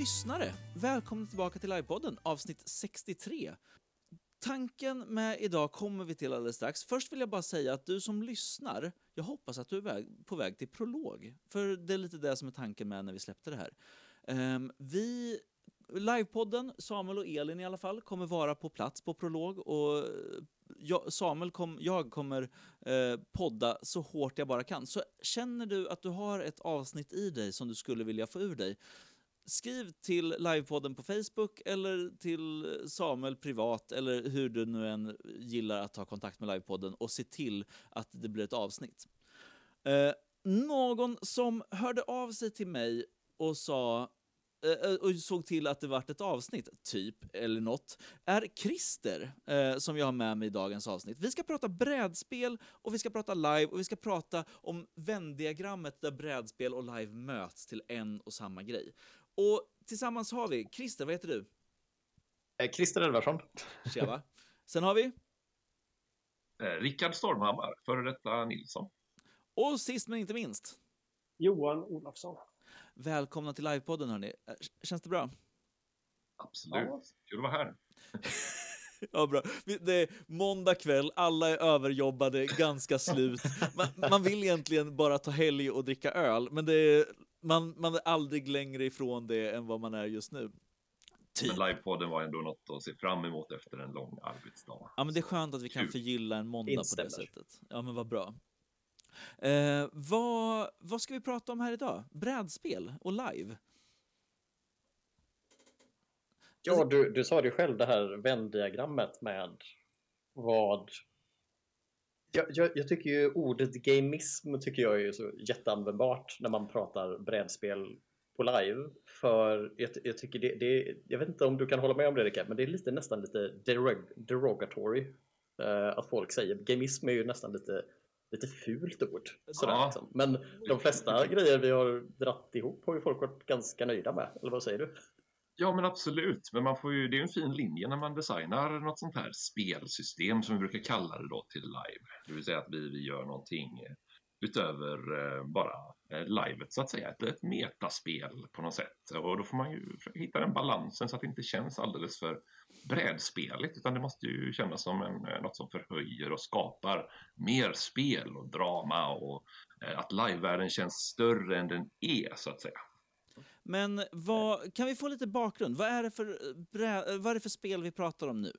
lyssnare! Välkomna tillbaka till Livepodden, avsnitt 63. Tanken med idag kommer vi till alldeles strax. Först vill jag bara säga att du som lyssnar, jag hoppas att du är på väg till prolog. För det är lite det som är tanken med när vi släppte det här. Ehm, vi Livepodden, Samuel och Elin i alla fall, kommer vara på plats på prolog och eh, jag, Samuel, kom, jag kommer eh, podda så hårt jag bara kan. Så känner du att du har ett avsnitt i dig som du skulle vilja få ur dig, skriv till livepodden på Facebook eller till Samuel privat eller hur du nu än gillar att ta kontakt med livepodden och se till att det blir ett avsnitt. Eh, någon som hörde av sig till mig och sa eh, eh, och såg till att det vart ett avsnitt, typ, eller något, är Christer, eh, som jag har med mig i dagens avsnitt. Vi ska prata brädspel, och vi ska prata live, och vi ska prata om vändiagrammet där brädspel och live möts till en och samma grej. Och tillsammans har vi, Christer, vad heter du? Eh, Christer Edvardsson. Tjena. Sen har vi? Eh, Rickard Stormhammar, före detta Nilsson. Och sist men inte minst? Johan Olofsson. Välkomna till livepodden hörni. Eh, känns det bra? Absolut. Ja. Kul att vara här. Ja, bra. Det är måndag kväll, alla är överjobbade, ganska slut. Man, man vill egentligen bara ta helg och dricka öl, men det är man, man är aldrig längre ifrån det än vad man är just nu. Typ. Men livepodden var ändå något att se fram emot efter en lång arbetsdag. Ja, men det är skönt att vi kan förgylla en måndag Instämmer. på det sättet. Ja, men vad bra. Eh, vad, vad ska vi prata om här idag? Brädspel och live? Ja, du, du sa det själv, det här vändiagrammet med vad jag, jag, jag, tycker ju ordet gamism tycker jag är så jätteanvändbart när man pratar brädspel på live. För jag, jag tycker det, det, jag vet inte om du kan hålla med om det Rickard, men det är lite, nästan lite derog, derogatory uh, att folk säger. Gamism är ju nästan lite, lite fult ord. Sådär, ja. liksom. Men de flesta grejer vi har dratt ihop har ju folk varit ganska nöjda med, eller vad säger du? Ja, men absolut. Men man får ju, det är en fin linje när man designar något sånt här spelsystem som vi brukar kalla det då till live. Det vill säga att vi, vi gör någonting utöver eh, bara eh, livet så att säga. Ett, ett metaspel på något sätt. Och då får man ju hitta den balansen så att det inte känns alldeles för brädspeligt utan det måste ju kännas som en, eh, något som förhöjer och skapar mer spel och drama och att livevärlden känns större än den är så att säga. Men vad, kan vi få lite bakgrund? Vad är, det för, vad är det för spel vi pratar om nu?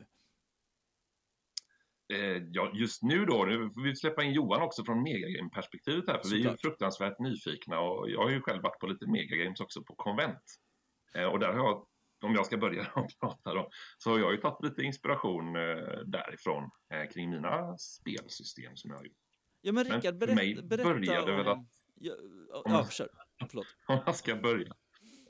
Eh, ja, just nu då, nu får vi släppa in Johan också från Megagame-perspektivet här, för Såklart. vi är ju fruktansvärt nyfikna och jag har ju själv varit på lite Megagames också på konvent. Eh, och där har jag, om jag ska börja prata då, så har jag ju tagit lite inspiration eh, därifrån kring mina spelsystem som jag har gjort. Ja, men Rickard, berätta, berätta började om... väl att... Ja, ja, kör. Förlåt. Om jag ska börja.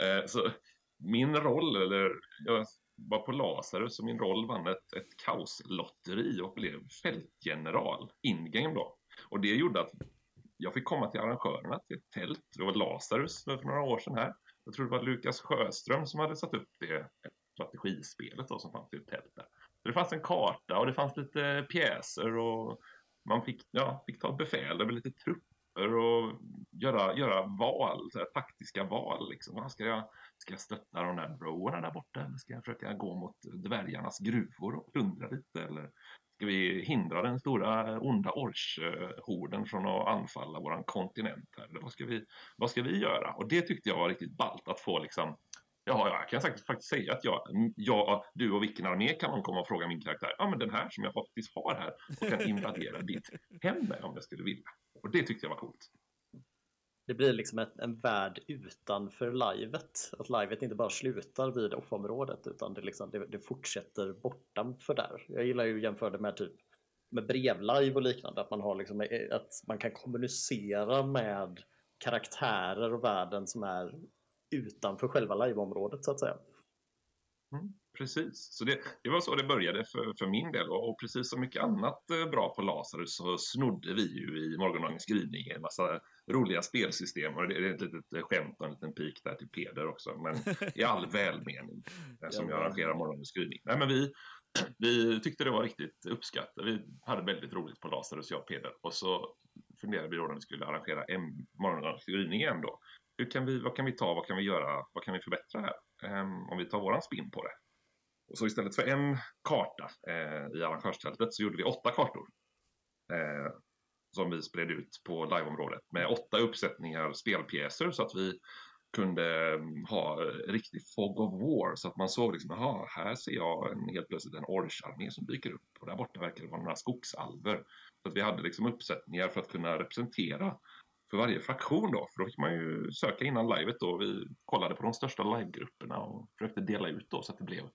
Eh, så min roll, eller jag var på Lazarus och min roll vann ett, ett kaoslotteri och blev fältgeneral in-game då. Och det gjorde att jag fick komma till arrangörerna till ett tält. Det var Lazarus för några år sedan här. Jag tror det var Lukas Sjöström som hade satt upp det strategispelet då som fanns i ett tält där. Så det fanns en karta och det fanns lite pjäser och man fick, ja, fick ta befäl över lite trupp och göra, göra val, så här, taktiska val. Liksom. Ska, jag, ska jag stötta de där broarna där borta eller ska jag försöka gå mot dvärgarnas gruvor och plundra lite? Eller ska vi hindra den stora onda orchhorden från att anfalla våran kontinent? Här? Eller vad, ska vi, vad ska vi göra? Och det tyckte jag var riktigt ballt att få liksom Ja, jag kan faktiskt, faktiskt säga att jag, jag, du och vilken armé kan någon komma och fråga min karaktär? Ja, men den här som jag faktiskt har här och kan invadera ditt hem med om jag skulle vilja. Och det tyckte jag var coolt. Det blir liksom ett, en värld utanför livet. Att livet inte bara slutar vid off-området utan det, liksom, det, det fortsätter bortanför där. Jag gillar ju att jämföra det med typ med brevlive och liknande. Att man, har liksom, att man kan kommunicera med karaktärer och världen som är utanför själva liveområdet så att säga. Mm, precis, så det, det, var så det började för, för min del. Och, och precis som mycket annat eh, bra på Lazarus så snodde vi ju i morgondagens gryning en massa roliga spelsystem. Och det, är ett litet eh, skämt och en liten pik där till Peder också. Men i all välmening eh, som jag arrangerar morgondagens gryning. Nej men vi, vi tyckte det var riktigt uppskattat. Vi hade väldigt roligt på Lazarus, jag och Peder. Och så funderade vi då när vi skulle arrangera en morgondagens gryning igen då hur kan vi, vad kan vi ta, vad kan vi göra, vad kan vi förbättra här? Ehm, om vi tar våran spin på det. Och så istället för en karta eh, i arrangörstältet så gjorde vi åtta kartor. Eh, som vi spred ut på liveområdet med åtta uppsättningar spelpjäser så att vi kunde ehm, ha riktig fog of war så att man såg liksom, jaha, här ser jag en, helt plötsligt en orcharmé som dyker upp och där borta verkar det vara några skogsalver. Så att vi hade liksom uppsättningar för att kunna representera för varje fraktion då, för då fick man ju söka innan livet då. Vi kollade på de största livegrupperna och försökte dela ut då så att det blev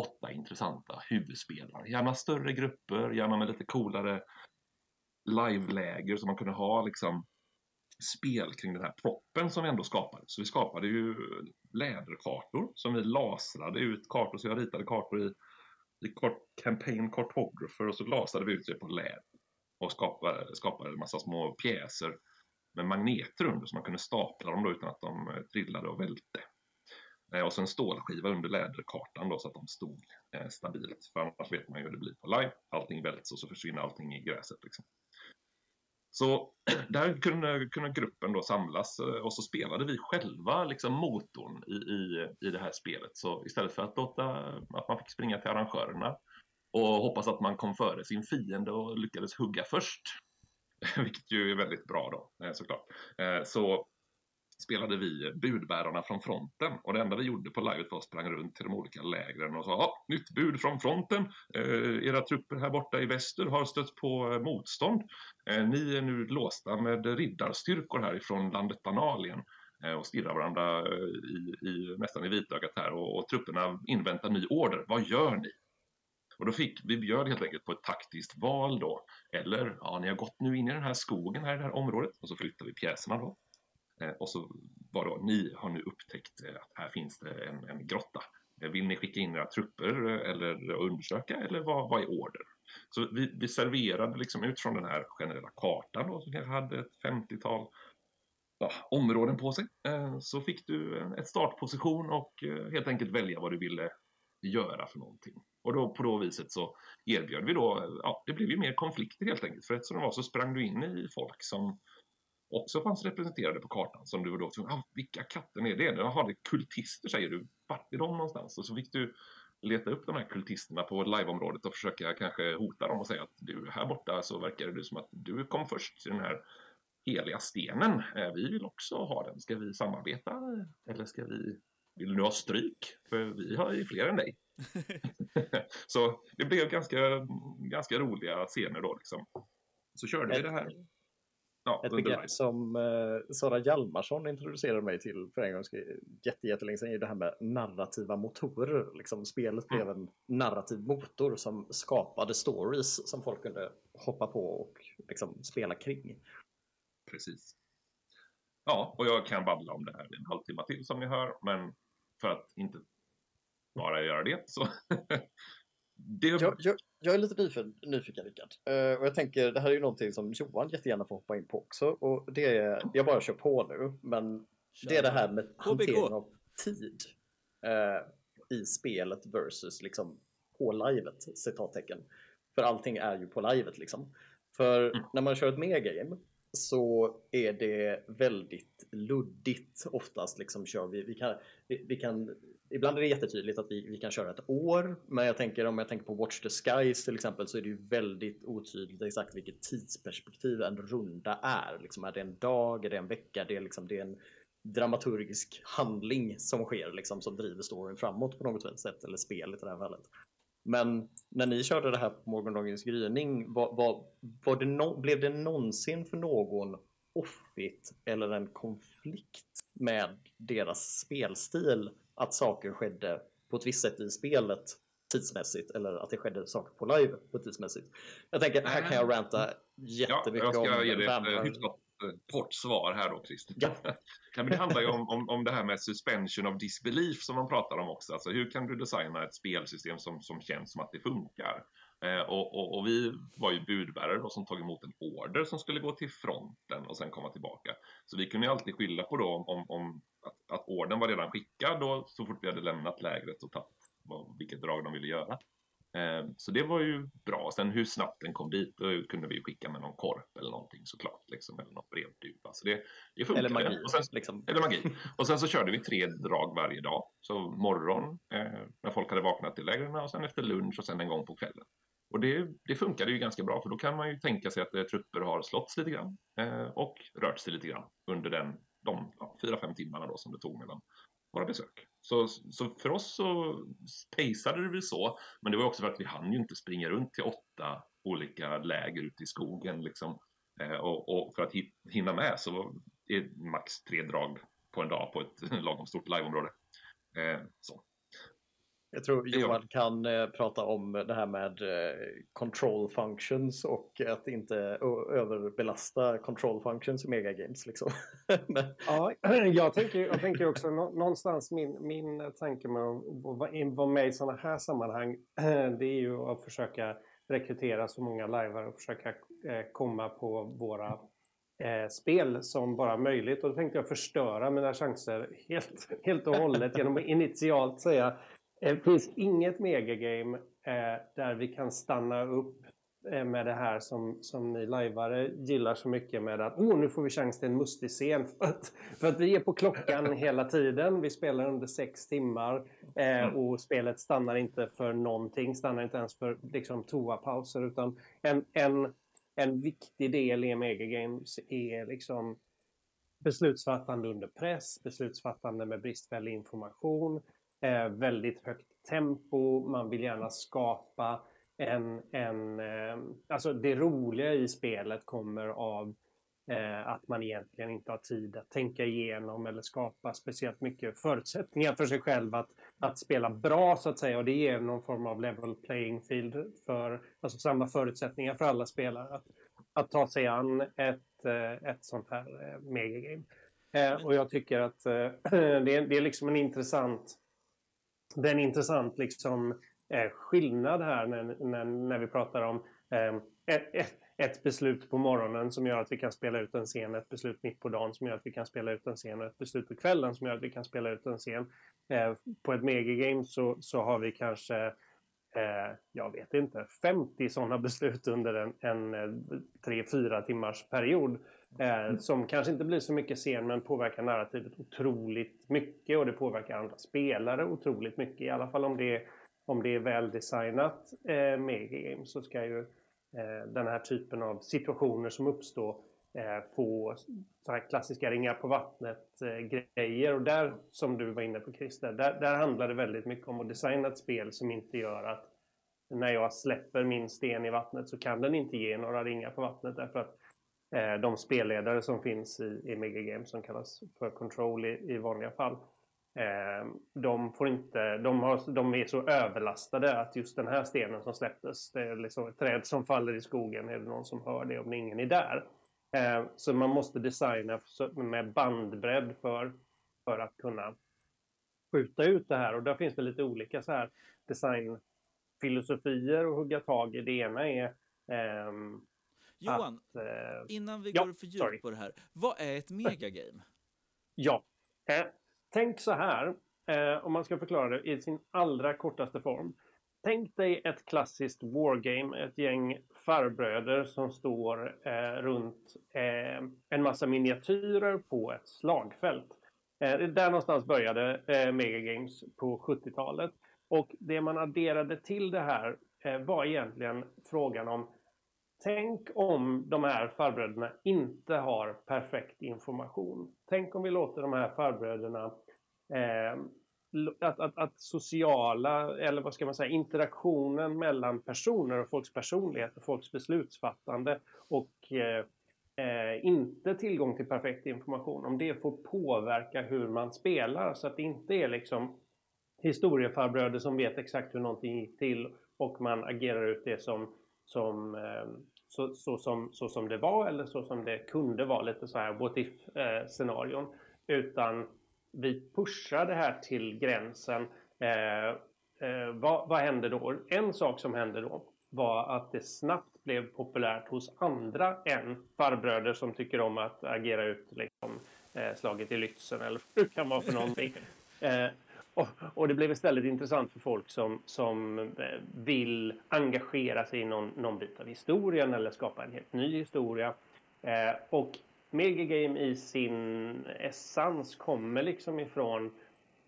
åtta intressanta huvudspelare. Gärna större grupper, gärna med lite coolare liveläger så man kunde ha liksom spel kring den här proppen som vi ändå skapade. Så vi skapade ju läderkartor som vi lasrade ut kartor, så jag ritade kartor i, i kort, Campaign Cartographer och så lasrade vi ut det på läder och skapade, skapade en massa små pjäser med magneter under så man kunde stapla dem då utan att de eh, trillade och välte. Eh, och så en stålskiva under läderkartan då så att de stod eh, stabilt. För annars vet man ju hur det blir på live. Allting välts och så försvinner allting i gräset. Liksom. Så där kunde, kunde gruppen då samlas och så spelade vi själva liksom motorn i, i, i det här spelet. Så istället för att låta att man fick springa till arrangörerna och hoppas att man kom före sin fiende och lyckades hugga först vilket ju är väldigt bra då eh, såklart. Eh, så spelade vi budbärarna från fronten och det enda vi gjorde på livet var att sprang runt till de olika lägren och sa ja, nytt bud från fronten. Eh, era trupper här borta i väster har stött på eh, motstånd. Ni är nu låsta med riddarstyrkor härifrån landet Danalien och stirrar varandra i, i, nästan i vitögat här och, och trupperna inväntar ny order. Vad gör ni? Och då fick vi bjöd helt enkelt på ett taktiskt val då. Eller, ja, ni har gått nu in i den här skogen här i det här området. Och så flyttar vi pjäserna då. Eh, och så var då, ni har nu upptäckt eh, att här finns det en, en grotta. Eh, vill ni skicka in era trupper eller undersöka eller vad, vad är order? Så vi, vi serverade liksom utifrån den här generella kartan då, som kanske hade ett 50-tal ja, områden på sig. Så fick du ett startposition och helt enkelt välja vad du ville göra för någonting. Och då på det viset så erbjöd vi då, ja det blev ju mer konflikter helt enkelt. För eftersom det var så sprang du in i folk som också fanns representerade på kartan som du var då tvungen, ah, vilka katten är det? Jaha, det är kultister säger du. Vart är de någonstans? Och så fick du leta upp de här kultisterna på liveområdet och försöka kanske hota dem och säga att du, här borta så verkar det som att du kom först till den här heliga stenen. Eh, vi vill också ha den. Ska vi samarbeta? Eller ska vi, vill du ha stryk? För vi har ju fler än dig. så det blev ganska, ganska roliga scener då liksom. Så körde ett, vi det här. Ja, ett begrepp som uh, Sara Hjalmarsson introducerade mig till för en gång jättelänge sedan är det här med narrativa motorer. Liksom, spelet blev mm. en narrativ motor som skapade stories som folk kunde hoppa på och liksom, spela kring. Precis. Ja, och jag kan babbla om det här i en halvtimme till som ni hör, men för att inte bara göra det. Så det... Jag, jag, jag, är lite nyfiken, nyfiken Rickard. Uh, och jag tänker, det här är ju någonting som Johan jättegärna får hoppa in på också. Och det är, jag bara kör på nu, men kör. det är det här med hantering av tid uh, i spelet versus liksom på livet, citattecken. För allting är ju på livet liksom. För mm. när man kör ett megagame så är det väldigt luddigt oftast. Liksom kör vi, vi, kan, vi, vi kan ibland är det jättetydligt att vi, vi kan köra ett år, men jag tänker om jag tänker på Watch the Skies till exempel så är det ju väldigt otydligt exakt vilket tidsperspektiv en runda är. Liksom, är det en dag, är det en vecka, det är, liksom, det är en dramaturgisk handling som sker liksom, som driver storyn framåt på något sätt, eller spelet i det här fallet. Men när ni körde det här på morgondagens gryning, var, var, var det no blev det någonsin för någon offigt eller en konflikt med deras spelstil att saker skedde på ett visst sätt i spelet tidsmässigt eller att det skedde saker på live på tidsmässigt. Jag tänker, här kan jag ranta jättemycket ja, jag ska ge ett hyfsat eh, kort svar här då, Christer. Ja. men det handlar ju om, om, om det här med suspension of disbelief som man pratar om också. Alltså hur kan du designa ett spelsystem som, som känns som att det funkar? Eh, och, och, och, vi var ju budbärare då, som tog emot en order som skulle gå till fronten och sen komma tillbaka. Så vi kunde ju alltid skilja på då om, om att, att orden var redan skickad då, så fort vi hade lämnat lägret och tagit vilket drag de ville göra. Eh, så det var ju bra. Sen hur snabbt den kom dit, då kunde vi skicka med någon korp eller någonting såklart. Liksom, eller någon brevduva. Så det, det funkade. Eller magi. Och sen, liksom. eller magi. Och sen så körde vi tre drag varje dag. Så morgon, eh, när folk hade vaknat till lägren och sen efter lunch och sen en gång på kvällen. Och det, det funkade ju ganska bra för då kan man ju tänka sig att eh, trupper har slåtts lite grann eh, och rört sig lite grann under den, de ja, fyra, fem timmarna då som det tog mellan våra besök. Så, så för oss så pejsade det väl så, men det var också för att vi hann ju inte springa runt till åtta olika läger ute i skogen liksom. Eh, och, och, för att hinna med så är det max tre drag på en dag på ett lagom stort liveområde. Eh, så. Jag tror Johan kan eh, prata om det här med eh, control functions och att inte överbelasta control functions i megagames. Liksom. Men... Ja, jag tänker, jag tänker också någonstans min, min tanke med att vara med i sådana här sammanhang det är ju att försöka rekrytera så många lajvare och försöka eh, komma på våra eh, spel som bara möjligt. Och då tänkte jag förstöra mina chanser helt, helt och hållet genom att initialt säga det finns inget megagame eh, där vi kan stanna upp eh, med det här som, som ni lajvare gillar så mycket med att oh, nu får vi chans till en mustig scen. För att, för att vi är på klockan hela tiden. Vi spelar under sex timmar eh, och spelet stannar inte för någonting. Stannar inte ens för liksom, toapauser. Utan en, en, en viktig del i megagames är liksom beslutsfattande under press, beslutsfattande med bristfällig information, eh, väldigt högt tempo. Man vill gärna skapa en... en eh, alltså det roliga i spelet kommer av eh, att man egentligen inte har tid att tänka igenom eller skapa speciellt mycket förutsättningar för sig själv att, att spela bra så att säga. Och det ger någon form av level playing field för alltså samma förutsättningar för alla spelare att, att ta sig an ett, eh, ett sånt här eh, megagame. Eh, och jag tycker att eh, det, är, det är liksom en intressant det är en intressant liksom, eh, skillnad här när, när, när vi pratar om eh, ett, ett, beslut på morgonen som gör att vi kan spela ut en scen, ett beslut mitt på dagen som gör att vi kan spela ut en scen och ett beslut på kvällen som gör att vi kan spela ut en scen. Eh, på ett megagame så, så har vi kanske eh, jag vet inte, 50 sådana beslut under en, en eh, 3-4 timmars period. Eh, som kanske inte blir så mycket scen men påverkar narrativet otroligt mycket och det påverkar andra spelare otroligt mycket. I alla fall om det är, om det är väldesignat eh, megagame så ska ju eh, den här typen av situationer som uppstår eh, få så här klassiska ringar på vattnet-grejer. Eh, och där, som du var inne på Christer, där, där handlar det väldigt mycket om att designa ett spel som inte gör att när jag släpper min sten i vattnet så kan den inte ge några ringar på vattnet därför att Eh, de spelledare som finns i, i Megagame som kallas för Control i, i vanliga fall. Eh, de, får inte, de, har, de är så överlastade att just den här stenen som släpptes, det är liksom ett träd som faller i skogen, är det någon som hör det om ingen är där? Eh, så man måste designa med bandbredd för, för att kunna skjuta ut det här. Och där finns det lite olika så här designfilosofier att hugga tag i. Det ena är Um, Johan, att, eh, innan vi ja, går för djupt på det här. Vad är ett megagame? Ja, eh, tänk så här. Eh, om man ska förklara det i sin allra kortaste form. Tänk dig ett klassiskt wargame, ett gäng farbröder som står eh, runt eh, en massa miniatyrer på ett slagfält. Eh, där någonstans började eh, Megagames på 70-talet. Och det man adderade till det här eh, var egentligen frågan om Tänk om de här farbröderna inte har perfekt information. Tänk om vi låter de här farbröderna eh, att, att, att, sociala, eller vad ska man säga, interaktionen mellan personer och folks personlighet och folks beslutsfattande och eh, eh, inte tillgång till perfekt information, om det får påverka hur man spelar så att det inte är liksom historiefarbröder som vet exakt hur någonting gick till och man agerar ut det som, som eh, så, så, som, så som det var eller så som det kunde vara, lite så här what if-scenarion. Eh, Utan vi pushar det här till gränsen. Eh, eh, vad, vad hände då? En sak som hände då var att det snabbt blev populärt hos andra än farbröder som tycker om att agera ut liksom, eh, slaget i Lützen eller vad det kan vara för någonting. Och, och, det blev istället intressant för folk som, som eh, vill engagera sig i någon, någon bit av historien eller skapa en helt ny historia. Eh, och Megagame i sin essens kommer liksom ifrån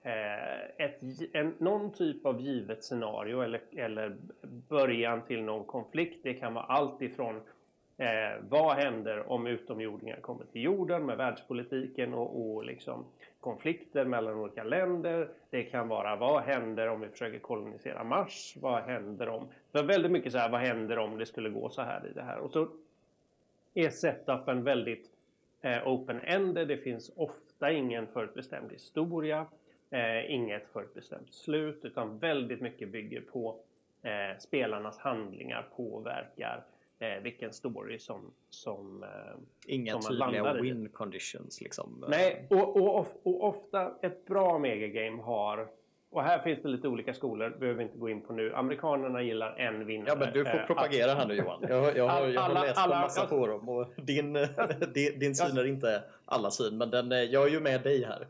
eh, ett, en, någon typ av givet scenario eller, eller början till någon konflikt. Det kan vara allt ifrån Eh, vad händer om utomjordingar kommer till jorden med världspolitiken och, och liksom konflikter mellan olika länder. Det kan vara vad händer om vi försöker kolonisera Mars? Vad händer om... Det var väldigt mycket så här, vad händer om det skulle gå så här i det här? Och så är setupen väldigt eh, open-ended. Det finns ofta ingen förutbestämd historia, eh, inget förutbestämt slut, utan väldigt mycket bygger på eh, spelarnas handlingar påverkar eh, vilken story som, som eh, Inga som tydliga win conditions liksom. Nej, och, och, och, ofta ett bra megagame har och här finns det lite olika skolor, behöver vi inte gå in på nu. Amerikanerna gillar en vinnare. Ja, men du får eh, propagera här nu Johan. Jag, jag, har, jag har läst alla, på massa alla, forum och din, din, din syn är inte alla syn, men den, jag är ju med dig här.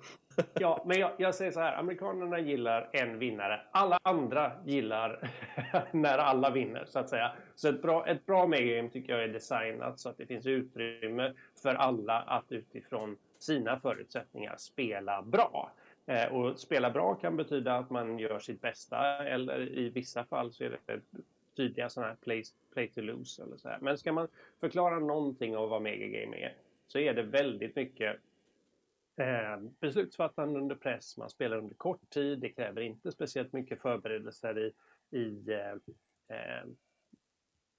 Ja, men jag, jag, säger så här. Amerikanerna gillar en vinnare. Alla andra gillar när alla vinner, så att säga. Så ett bra, ett bra megagame tycker jag är designat så att det finns utrymme för alla att utifrån sina förutsättningar spela bra. Eh, och spela bra kan betyda att man gör sitt bästa eller i vissa fall så är det tydliga sådana här play, play to lose eller så här. Men ska man förklara någonting av vad megagame är så är det väldigt mycket eh, beslutsfattande under press. Man spelar under kort tid. Det kräver inte speciellt mycket förberedelser i, i eh, eh,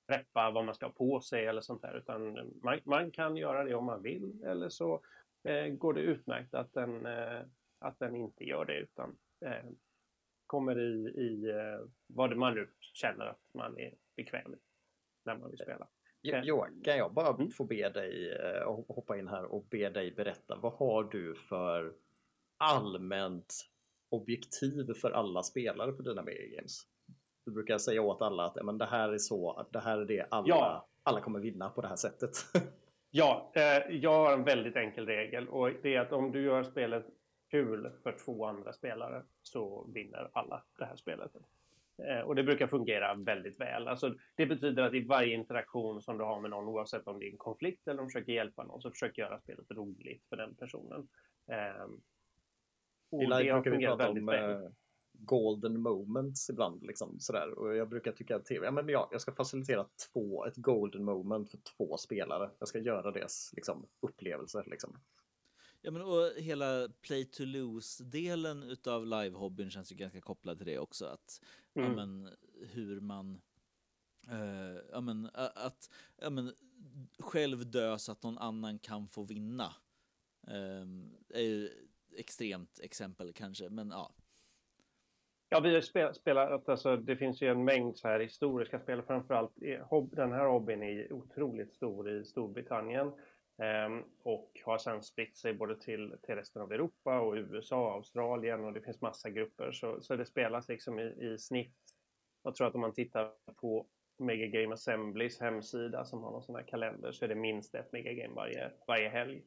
preppa vad man ska ha på sig eller sånt där. Utan man, man kan göra det om man vill eller så eh, går det utmärkt att den eh, att den inte gör det utan eh, kommer i, i eh, vad man nu känner att man är bekväm i när man vill spela. Kan jag bara mm. få be dig eh, hoppa in här och be dig berätta vad har du för allmänt objektiv för alla spelare på dina games? Du brukar säga åt alla att men det här är så, det här är det alla, ja. alla kommer vinna på det här sättet. ja, eh, jag har en väldigt enkel regel och det är att om du gör spelet kul för två andra spelare så vinner alla det här spelet. Eh, och det brukar fungera väldigt väl. Alltså, det betyder att i varje interaktion som du har med någon, oavsett om det är en konflikt eller om du försöker hjälpa någon, så försöker göra spelet roligt för den personen. Eh, och I det har fungerat väldigt om, väl. Uh, golden moments ibland. Liksom, sådär. Och jag brukar tycka att TV, ja, men ja, jag ska facilitera två, ett golden moment för två spelare. Jag ska göra deras liksom, upplevelse. Liksom. Ja, men och hela play to lose-delen utav live-hobbyn känns ju ganska kopplad till det också. Att, mm. ja, men, hur man... Uh, ja, men, att ja, men, själv dö så att någon annan kan få vinna. Um, är ju extremt exempel kanske, men ja. Ja, vi har spelat, alltså, det finns ju en mängd så här historiska spel, framförallt den här hobbyn är otroligt stor i Storbritannien. Ehm, och har sedan spritt sig både till, till resten av Europa och USA, Australien och det finns massa grupper. Så, så det spelas liksom i, i snitt. Jag tror att om man tittar på Mega Game Assemblies hemsida som har någon sån här kalender så är det minst ett Mega Game varje, varje helg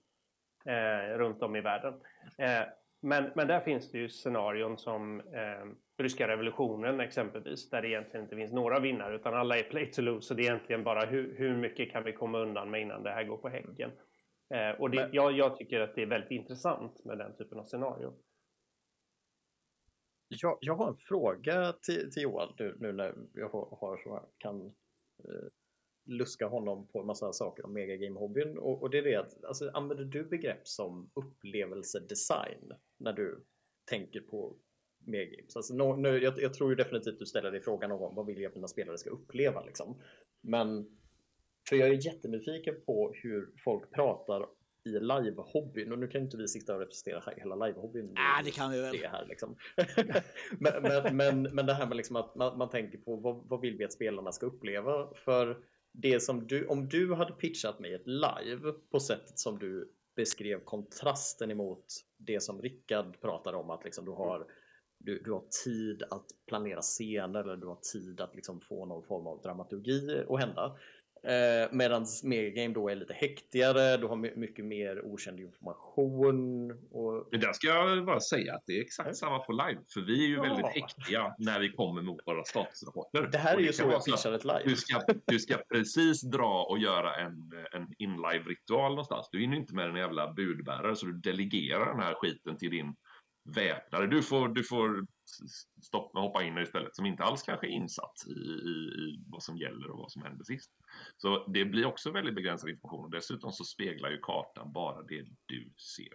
eh, runt om i världen. Eh, men, men där finns det ju scenarion som eh, ryska revolutionen exempelvis, där det egentligen inte finns några vinnare utan alla är play to lose. Så det är egentligen bara hur, hur mycket kan vi komma undan med innan det här går på häggen. Eh, och det, Men... jag, jag, tycker att det är väldigt intressant med den typen av scenario. Jag, jag har en fråga till, till Johan nu, nu när jag har, har kan eh, luska honom på en massa saker om megagame-hobbyn. Och, och, det är det att, alltså, använder du begrepp som upplevelsedesign när du tänker på Megames. Alltså, no, nu, jag, jag, tror ju definitivt du ställer dig frågan om vad vill jag att mina spelare ska uppleva liksom. Men för jag är jättenyfiken på hur folk pratar i live-hobbyn och nu kan inte vi sitta och representera hela live-hobbyn. Ah, det kan vi väl. Det här, liksom. men, men, men, men, det här med liksom att man, man tänker på vad, vad vill vi att spelarna ska uppleva? För det som du, om du hade pitchat mig ett live på sättet som du beskrev kontrasten emot det som Rickard pratade om att liksom du har du, du har tid att planera scener eller du har tid att liksom få någon form av dramaturgi att hända. Eh, Medan Megagame då är lite häktigare, du har mycket mer okänd information. Och... Men där ska jag bara säga att det är exakt samma på live, för vi är ju Ja. väldigt häktiga när vi kommer mot våra statusrapporter. Det här är ju så jag pitchar ett live. Du ska, du ska precis dra och göra en, en in-live-ritual någonstans. Du är ju inte med en jävla budbärare, så du delegerar den här skiten till din väpnare. Du får, du får stoppa hoppa in istället, som inte alls kanske är insatt i, i, i vad som gäller och vad som hände sist. Så det blir också väldigt begränsad information och dessutom så speglar ju kartan bara det du ser.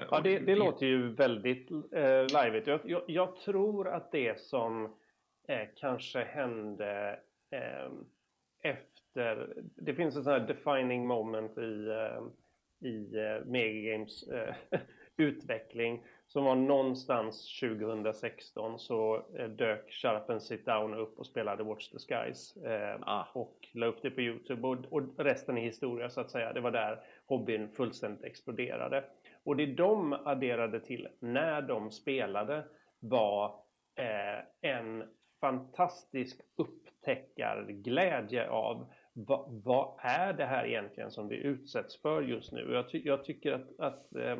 Eh, Ja, det, det låter ju väldigt eh, liveigt. Jag, jag, jag tror att det som eh, kanske hände eh, efter... Det finns ett sånt här defining moment i, eh, i eh, Megagames eh, utveckling som var någonstans 2016 så eh, dök Shut Up and Sit Down upp och spelade Watch the Skies eh, Ah. och la upp det på Youtube och, och resten är historia så att säga. Det var där hobbyn fullständigt exploderade. Och det de adderade till när de spelade var eh, en fantastisk upptäckarglädje av va, vad är det här egentligen som vi utsätts för just nu? Jag, ty, jag tycker att, att eh,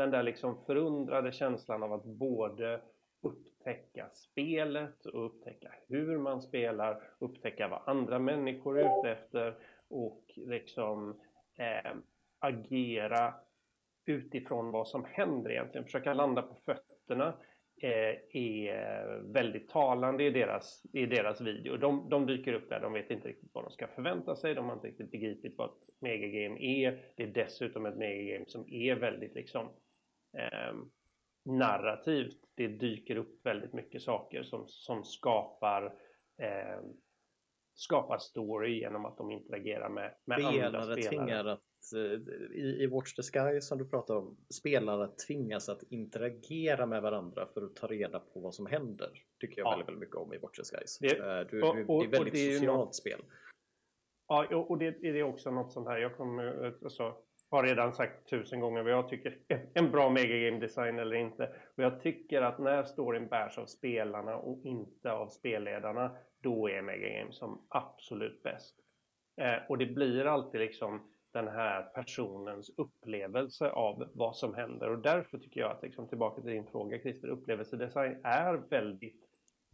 den där liksom förundrade känslan av att både upptäcka spelet och upptäcka hur man spelar, upptäcka vad andra människor är ute efter och liksom eh, agera utifrån vad som händer egentligen. Försöka landa på fötterna eh, är väldigt talande i deras, i deras video. De, de dyker upp där, de vet inte riktigt vad de ska förvänta sig, de har inte riktigt begripit vad ett megagame är. Det är dessutom ett megagame som är väldigt liksom eh, narrativt. Det dyker upp väldigt mycket saker som, som skapar eh, skapar story genom att de interagerar med, med andra Spelare spelare. tvingar att, eh, i, i Watch the Sky som du pratar om, spelare tvingas att interagera med varandra för att ta reda på vad som händer. Tycker jag Ja. väldigt, väldigt mycket om i Watch the Skies. Det- Eh, du, och- och- det är väldigt det är socialt något- spel. Ja, och det, det är också något sånt här. Jag kommer, alltså, har redan sagt tusen gånger vad jag tycker är en bra megagame design eller inte. Och jag tycker att när storyn bärs av spelarna och inte av spelledarna, då är megagame som absolut bäst. Eh, och det blir alltid liksom den här personens upplevelse av vad som händer. Och därför tycker jag att, liksom, tillbaka till din fråga Christer, upplevelsedesign är väldigt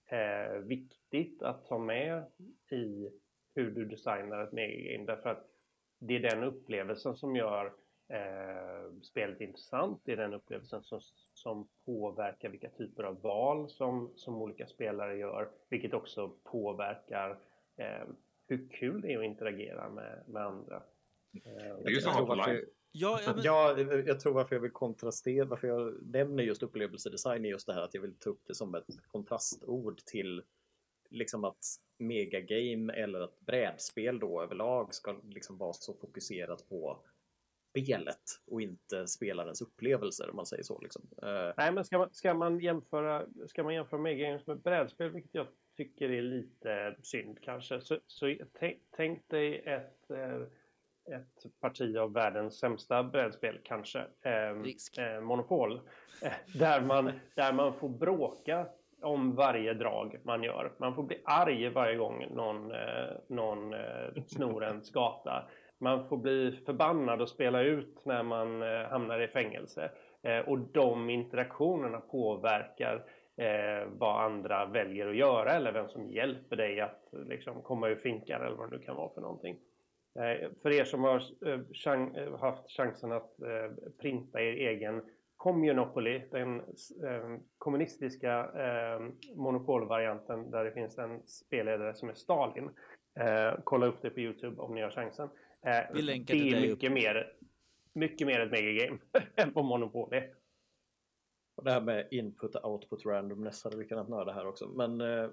eh, viktigt att ta med i hur du designar ett megagame. Därför att det är den upplevelsen som gör eh, spelet intressant. Det är den upplevelsen som, som påverkar vilka typer av val som, som olika spelare gör. Vilket också påverkar eh, hur kul det är att interagera med, med andra. Eh, Det är ju Jag tror samma på varför- live. Ja, ja, men, Ja, jag tror varför jag vill kontrastera, varför jag nämner just upplevelsedesign är just det här att jag vill ta upp det som ett kontrastord till liksom att megagame eller ett brädspel då överlag ska liksom vara så fokuserat på spelet och inte spelarens upplevelser om man säger så. Liksom. Eh, Nej, men ska man, ska man jämföra, ska man jämföra megagames med brädspel, vilket jag tycker är lite synd kanske, så, så tänk, dig ett, eh, ett parti av världens sämsta brädspel kanske, eh, Risk. eh, Monopol, där, man, där man får bråka om varje drag man gör. Man får bli arg varje gång någon, eh, någon eh, snor ens gata. Man får bli förbannad och spela ut när man eh, hamnar i fängelse. Eh, och de interaktionerna påverkar eh, vad andra väljer att göra eller vem som hjälper dig att liksom, komma ur finkan eller vad det nu kan vara för någonting. Eh, för er som har eh, eh haft chansen att eh, printa er egen Communopoly, den eh, kommunistiska eh, monopolvarianten där det finns en spelledare som är Stalin. Eh, kolla upp det på Youtube om ni har chansen. Eh, Vi länkar det är mycket mer, mycket mer ett megagame än på Monopoly. och det här med input och output randomness hade vi kunnat nörda här också. Men eh,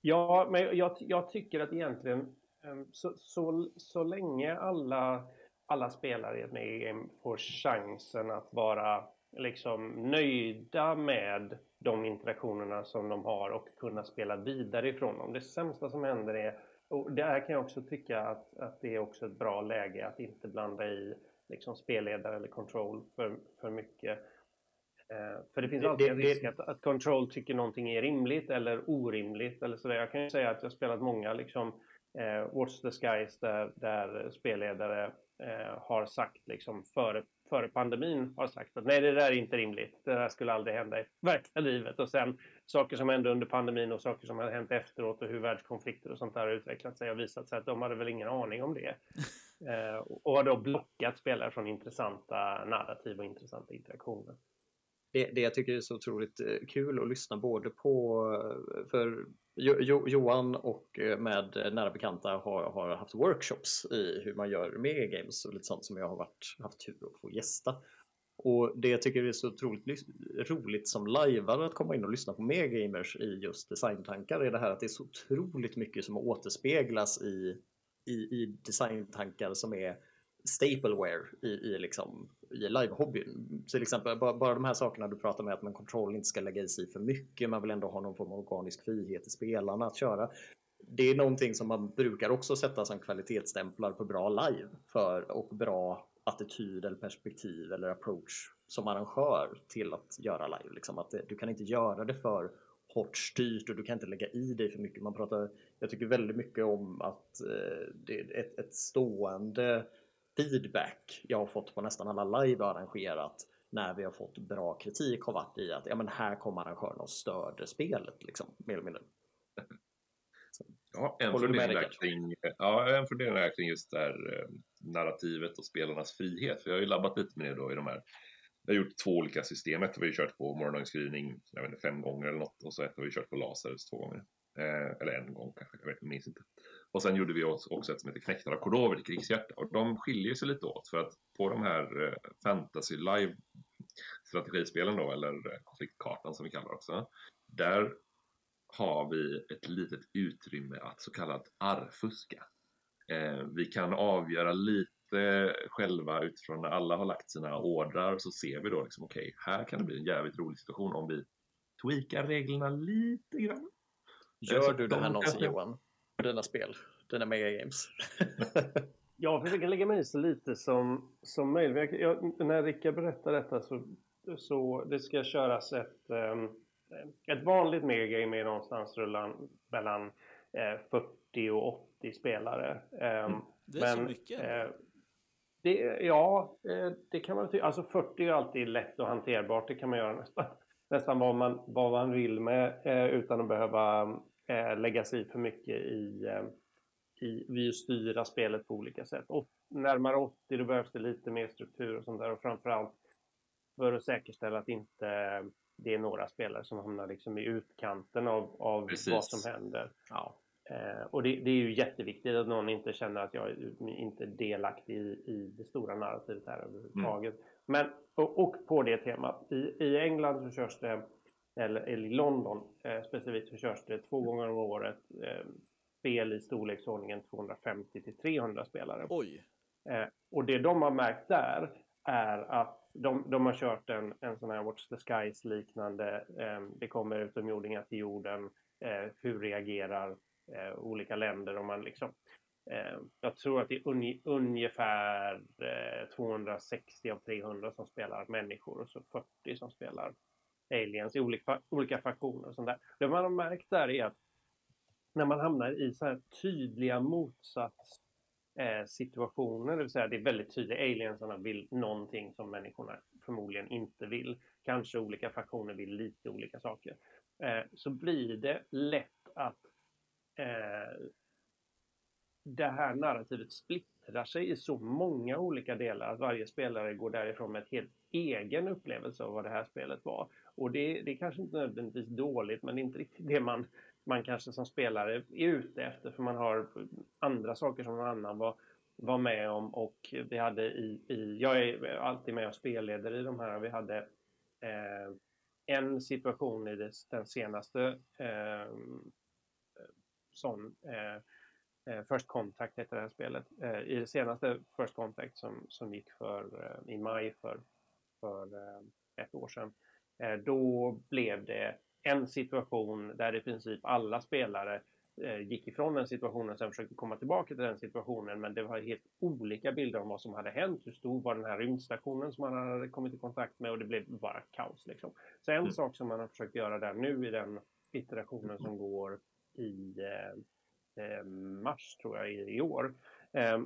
Ja, men jag, jag tycker att egentligen eh, så, så, så länge alla, alla spelare i ett megagame får chansen att vara liksom nöjda med de interaktionerna som de har och kunna spela vidare ifrån dem. Det sämsta som händer är, och där kan jag också tycka att, att det är också ett bra läge att inte blanda i liksom spelledare eller control för, för mycket. Eh, för det finns alltid det- en det- risk att, att Control tycker någonting är rimligt eller orimligt. Eller sådär. Jag kan ju säga att jag spelat många liksom, eh, Watch the Skies där, där spelledare eh, har sagt liksom, före, före pandemin har sagt att nej det där är inte rimligt. Det där skulle aldrig hända i verkliga livet. Och sen saker som hände under pandemin och saker som har hänt efteråt och hur världskonflikter och sånt där har utvecklat sig har visat sig att de hade väl ingen aning om det. Eh, och har då blockat spelare från intressanta narrativ och intressanta interaktioner det, det jag tycker är så otroligt eh, kul att lyssna både på, eh, för jo, jo, Johan och eh, med nära bekanta har, har haft workshops i hur man gör megagames och lite sånt som jag har varit, haft tur att få gästa. Och det jag tycker är så otroligt roligt som lajvare att komma in och lyssna på megagamers i just designtankar är det här att det är så otroligt mycket som återspeglas i, i, i designtankar som är stapleware i, i, liksom, i live-hobbyn. Till exempel bara, bara de här sakerna du pratar med att man kontroll inte ska lägga i sig för mycket. Man vill ändå ha någon form av organisk frihet i spelarna att köra. Det är någonting som man brukar också sätta som kvalitetsstämplar på bra live för och bra attityd eller perspektiv eller approach som arrangör till att göra live. Liksom att det, du kan inte göra det för hårt styrt och du kan inte lägga i dig för mycket. Man pratar, jag tycker väldigt mycket om att eh, det är ett, ett stående feedback jag har fått på nästan alla live jag arrangerat när vi har fått bra kritik har varit i att ja, men här kom arrangören och störde spelet liksom, mer eller mindre. Ja, en fundering, kring, ja, en fundering där kring just det här eh, narrativet och spelarnas frihet. För jag har ju labbat lite med det då i de här. Jag har gjort två olika system. Ett har vi kört på morgondagsgryning jag vet inte, fem gånger eller något och så ett har vi kört på Lazarus två gånger. Eh, eller en gång kanske, jag, vet, jag minns inte. Och sen gjorde vi också ett som heter Knektar av Kordover i krigshjärta och de skiljer sig lite åt för att på de här eh, fantasy live strategispelen då, eller eh, konfliktkartan som vi kallar det också, där har vi ett litet utrymme att så kallat arrfuska. Eh, vi kan avgöra lite själva utifrån när alla har lagt sina ordrar så ser vi då liksom okej, här kan det bli en jävligt rolig situation om vi tweakar reglerna lite grann. Gör så du det de här någonsin Johan? På dina spel? Dina megagames? Jag försöker lägga mig i så lite som, som möjligt. Jag, när Rickard berättar detta så, så det ska köras ett, um, ett vanligt megagame är någonstans rullan, mellan eh, 40 och 80 spelare. Um, Det är så mycket. Eh, det, ja, eh, det kan man tycka. Alltså 40 är alltid lätt och hanterbart. Det kan man göra nästan, nästan vad, man, vad man vill med eh, utan att behöva eh, lägga sig i för mycket i, eh, i vi styra spelet på olika sätt. Och närmare 80 då behövs det lite mer struktur och sånt där och framförallt för att säkerställa att inte det är några spelare som hamnar liksom i utkanten av, av Precis. vad som händer. Ja. Eh, och det, det är ju jätteviktigt att någon inte känner att jag är inte är delaktig i, i det stora narrativet här överhuvudtaget. Men, och, och på det temat, i, i England så körs det, eller, eller i London eh, specifikt så körs det två gånger om året eh, spel i storleksordningen 250 till 300 spelare. Oj. Eh, och det de har märkt där är att de, de har kört en, en sån här Watch the Skies liknande. Eh, det kommer utomjordingar till jorden. Eh, hur reagerar eh, olika länder om man liksom jag tror att det är unge, ungefär eh, 260 av 300 som spelar människor och så 40 som spelar aliens i olika, olika fraktioner och sånt där. Det man har märkt där är att när man hamnar i så här tydliga motsats eh, situationer, det vill säga det är väldigt tydligt, aliensarna vill någonting som människorna förmodligen inte vill. Kanske olika fraktioner vill lite olika saker. Eh, så blir det lätt att eh, det här narrativet splittrar sig i så många olika delar att varje spelare går därifrån med ett helt egen upplevelse av vad det här spelet var. Och det, det är kanske inte nödvändigtvis dåligt, men det är inte riktigt det man, man kanske som spelare är ute efter, för man har andra saker som någon annan var, var med om och vi hade i, i jag är alltid med och spelleder i de här, vi hade eh, en situation i det, den senaste eh, sån eh, eh, First Contact heter det här spelet. Eh, I det senaste First Contact som, som gick för, eh, i maj för, för eh, ett år sedan. Eh, då blev det en situation där i princip alla spelare eh, gick ifrån den situationen och sen försökte komma tillbaka till den situationen. Men det var helt olika bilder om vad som hade hänt. Hur stor var den här rymdstationen som man hade kommit i kontakt med och det blev bara kaos. Liksom. Så en mm. sak som man har försökt göra där nu i den iterationen som går i eh, eh mars, tror jag, i, i år. Eh,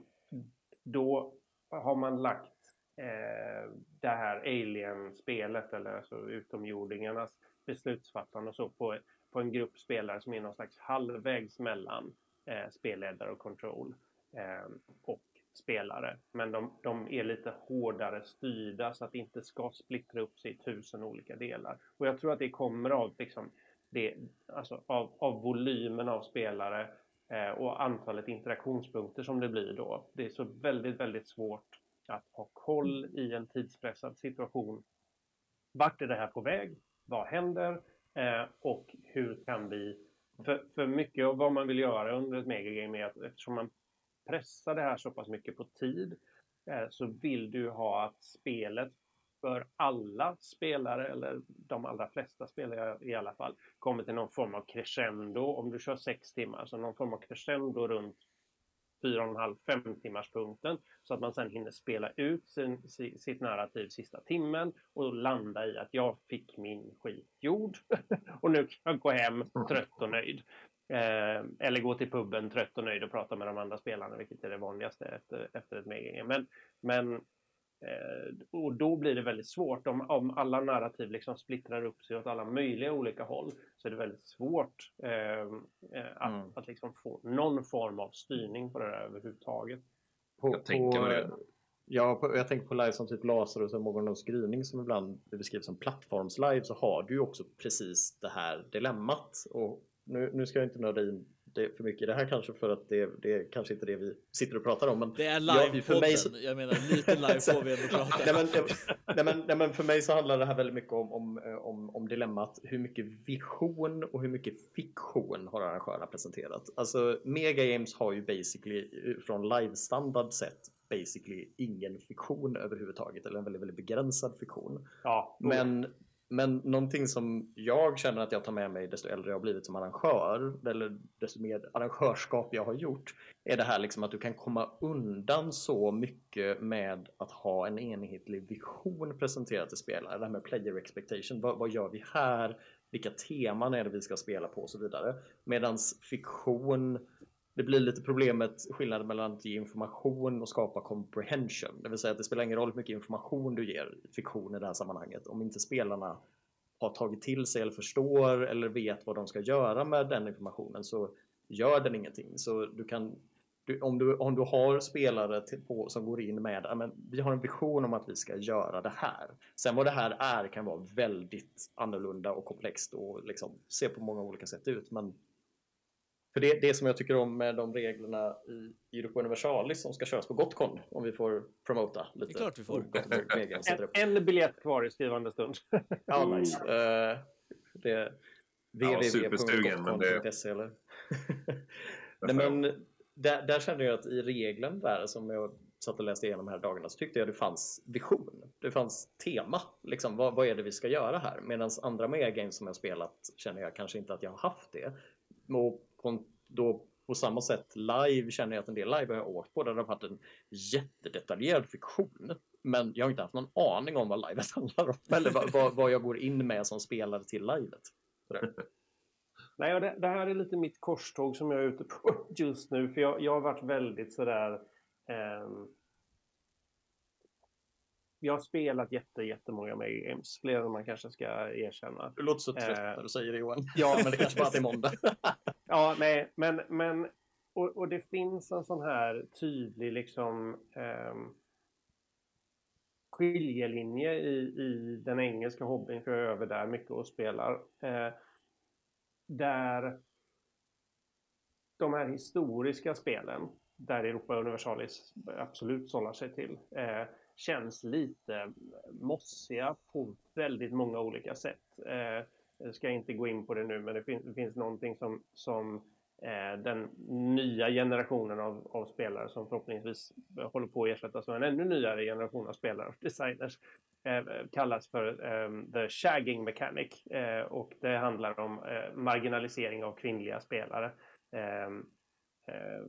då har man lagt eh, det här alien-spelet, eller alltså utomjordingarnas beslutsfattande och så, på, på en grupp spelare som är någon slags halvvägs mellan eh, spelledare och control eh, och spelare. Men de, de, är lite hårdare styrda så att det inte ska splittra upp sig i tusen olika delar. Och jag tror att det kommer av, liksom, det, alltså av, av volymen av spelare eh, och antalet interaktionspunkter som det blir då. Det är så väldigt, väldigt svårt att ha koll i en tidspressad situation. Vart är det här på väg? Vad händer? Eh, och hur kan vi... För, för mycket av vad man vill göra under ett megagame är att eftersom man pressar det här så pass mycket på tid eh, så vill du ha att spelet för alla spelare, eller de allra flesta spelare i alla fall, kommer till någon form av crescendo. Om du kör sex timmar, så någon form av crescendo runt 4,5-5 timmars punkten så att man sen hinner spela ut sin, sitt narrativ sista timmen och landa i att jag fick min skit gjord och nu kan jag gå hem trött och nöjd. Eh, eller gå till puben trött och nöjd och prata med de andra spelarna, vilket är det vanligaste efter, efter ett megagame. Men, men och då blir det väldigt svårt. Om, om alla narrativ liksom splittrar upp sig åt alla möjliga olika håll så är det väldigt svårt eh, eh, att, mm. att liksom få någon form av styrning på det där överhuvudtaget. På, jag tänker på, det. Ja, på, jag tänker på live som typ Lazarus och Morgon och Gryning som ibland beskrivs som plattformslive så har du ju också precis det här dilemmat. Och nu, nu ska jag inte nörda in det för mycket det här kanske för att det, det är kanske inte det vi sitter och pratar om. Men det är live-podden. Ja, så... Jag menar lite live får vi ändå prata nej, men, nej, men, nej, men för mig så handlar det här väldigt mycket om, om, om, om dilemmat hur mycket vision och hur mycket fiktion har arrangörerna presenterat. Alltså Mega Games har ju basically från live-standard sett basically ingen fiktion överhuvudtaget eller en väldigt, väldigt begränsad fiktion. Ja, men men någonting som jag känner att jag tar med mig desto äldre jag har blivit som arrangör, eller desto mer arrangörskap jag har gjort, är det här liksom att du kan komma undan så mycket med att ha en enhetlig vision presenterad till spelare. Det här med player expectation, vad, vad gör vi här? Vilka teman är det vi ska spela på och så vidare. Medans fiktion det blir lite problemet skillnaden mellan att ge information och skapa comprehension. Det vill säga att det spelar ingen roll hur mycket information du ger fiktion i det här sammanhanget. Om inte spelarna har tagit till sig eller förstår eller vet vad de ska göra med den informationen så gör den ingenting. Så du kan, du, om, du, om du har spelare på, som går in med att vi har en vision om att vi ska göra det här. Sen vad det här är kan vara väldigt annorlunda och komplext och liksom se på många olika sätt ut. Men för det, det som jag tycker om med de reglerna i Europa Universalis som ska köras på Gotcon, om vi får promota lite. Det är klart vi får. en, en biljett kvar i skrivande stund. ja, nice. Uh, det www.gotcon.se eller? Nej, men där, där kände jag att i regeln där som jag satt och läste igenom här dagarna så tyckte jag det fanns vision. Det fanns tema. Liksom, vad, vad är det vi ska göra här? Medan andra megagames som jag spelat känner jag kanske inte att jag har haft det. Och då på samma sätt live känner jag att en del live har jag åkt på där det har varit en jättedetaljerad fiktion. Men jag har inte haft någon aning om vad livet handlar om eller vad, vad jag går in med som spelare till livet. Nej, det, det, här är lite mitt korståg som jag är ute på just nu. För jag, jag har varit väldigt sådär... Eh, jag har spelat jätte, jättemånga games, fler än man kanske ska erkänna. Du låter så trött eh, när du säger det Johan. Ja, men det kanske bara är måndag. ja, nej, men, men och, och, det finns en sån här tydlig liksom eh, skiljelinje i, i den engelska hobbyn, för jag är över där mycket och spelar. Eh, där de här historiska spelen, där Europa Universalis absolut sållar sig till, eh, känns lite mossiga på väldigt många olika sätt. Eh, jag ska inte gå in på det nu, men det, fin det finns någonting som, som eh, den nya generationen av, av, spelare som förhoppningsvis håller på att ersättas av en ännu nyare generation av spelare och designers eh, kallas för eh, the shagging mechanic eh, och det handlar om eh, marginalisering av kvinnliga spelare. Eh,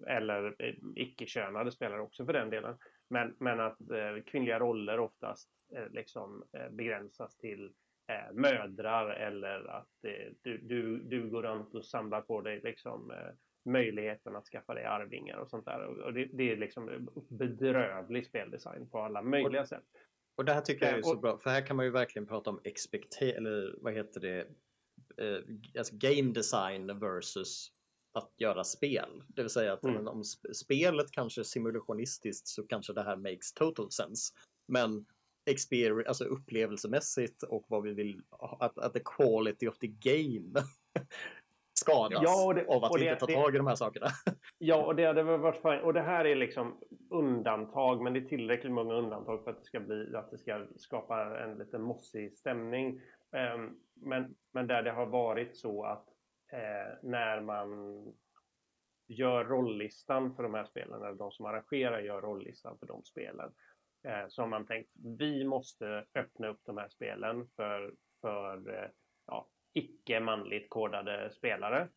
eller icke-könade spelare också för den delen. Men, men att eh, kvinnliga roller oftast eh, liksom, eh, begränsas till eh, mödrar eller att du, du, du går runt och samlar på dig liksom, möjligheten att skaffa dig arvingar och sånt där. Och det, det är liksom bedrövlig speldesign på alla möjliga och, sätt. Och det här tycker jag är så och, bra, för här kan man ju verkligen prata om expecte eller vad heter det, eh, alltså game design versus att göra spel. Det vill säga att mm. om spelet kanske är simulationistiskt så kanske det här makes total sense. Men experience, alltså upplevelsemässigt och vad vi vill, att, att the quality of the game skadas ja, det, av att vi inte tar tag i de här sakerna. Ja, och det hade varit fint. Och det här är liksom undantag, men det är tillräckligt många undantag för att det ska, bli, att det ska skapa en lite mossig stämning. Um, men, men där det har varit så att eh, när man gör rolllistan för de här spelen, eller de som arrangerar gör rolllistan för de spelen, eh, så har man tänkt vi måste öppna upp de här spelen för, för eh, ja, icke manligt kodade spelare.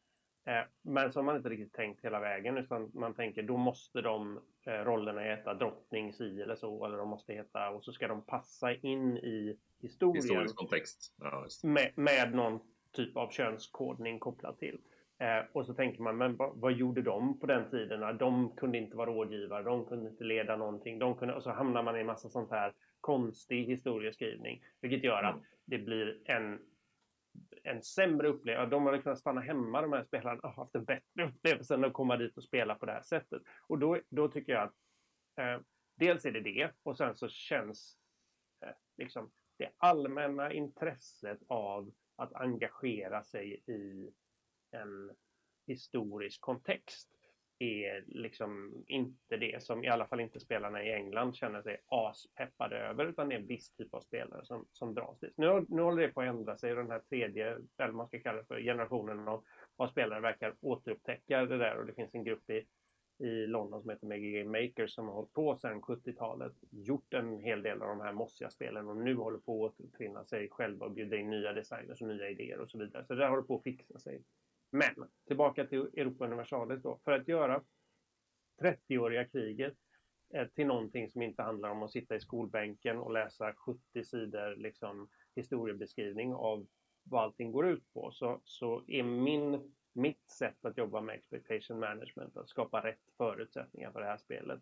Eh, men så har man inte riktigt tänkt hela vägen utan man tänker då måste de eh, rollerna heta drottning si eller så eller de måste heta och så ska de passa in i historien. Historisk kontext. Ja, med, med någon typ av könskodning kopplat till. Eh, och så tänker man, men vad, vad, gjorde de på den tiden? De kunde inte vara rådgivare, de kunde inte leda någonting. De kunde, och så hamnar man i en massa sånt här konstig historieskrivning. Vilket gör att mm. det blir en en sämre upplevelse. De hade kunnat stanna hemma, de här spelarna, och haft en bättre upplevelse än att komma dit och spela på det här sättet. Och då, då tycker jag att eh, dels är det det och sen så känns eh, liksom det allmänna intresset av att engagera sig i en historisk kontext är liksom inte det som i alla fall inte spelarna i England känner sig aspeppade över utan det är en viss typ av spelare som, som dras dit. Nu, nu håller det på att ändra sig den här tredje, eller man ska kalla det för generationen av, av spelare verkar återupptäcka det där och det finns en grupp i, i London som heter Mega Game Makers som har hållit på sedan 70-talet, gjort en hel del av de här mossiga spelen och nu håller på att återfinna sig själva och bjuda in nya designers och nya idéer och så vidare. Så det där håller på att fixa sig. Men tillbaka till Europa Universalis då. För att göra 30-åriga kriget eh, till någonting som inte handlar om att sitta i skolbänken och läsa 70 sidor liksom, historiebeskrivning av vad allting går ut på så, så är min, mitt sätt att jobba med expectation management att skapa rätt förutsättningar för det här spelet.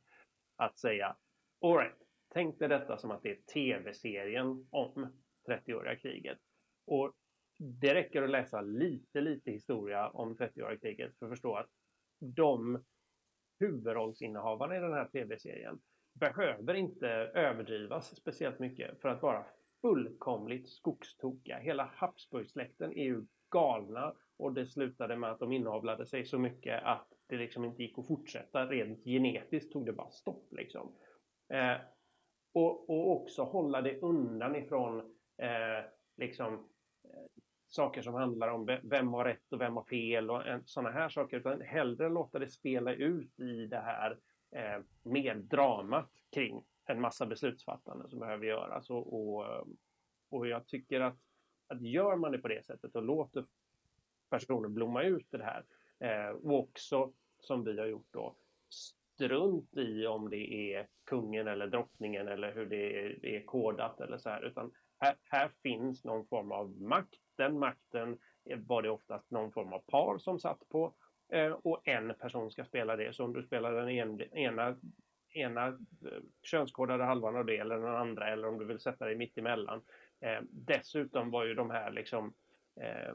Att säga alright, tänk dig detta som att det är tv-serien om 30-åriga kriget. Och det räcker att läsa lite, lite historia om 30-åriga kriget för att förstå att de huvudrollsinnehavarna i den här tv-serien behöver inte överdrivas speciellt mycket för att vara fullkomligt skogstokiga. Hela Habsburgsläkten är ju galna och det slutade med att de inavlade sig så mycket att det liksom inte gick att fortsätta. Rent genetiskt tog det bara stopp liksom. Eh, och, och också hålla det undan ifrån eh, liksom eh, saker som handlar om vem har rätt och vem har fel och eh, sådana här saker. Utan hellre låta det spela ut i det här eh, med dramat kring en massa beslutsfattande som behöver göras. Och, och, eh, och jag tycker att, att gör man det på det sättet och låter personer blomma ut i det här eh, och också som vi har gjort då strunt i om det är kungen eller drottningen eller hur det är, är kodat eller så här utan här, här finns någon form av makt den makten var det oftast någon form av par som satt på eh, och en person ska spela det. Så om du spelar den ena, ena eh, könskodade halvan av det eller den andra eller om du vill sätta dig mitt emellan. Eh, dessutom var ju de här liksom eh,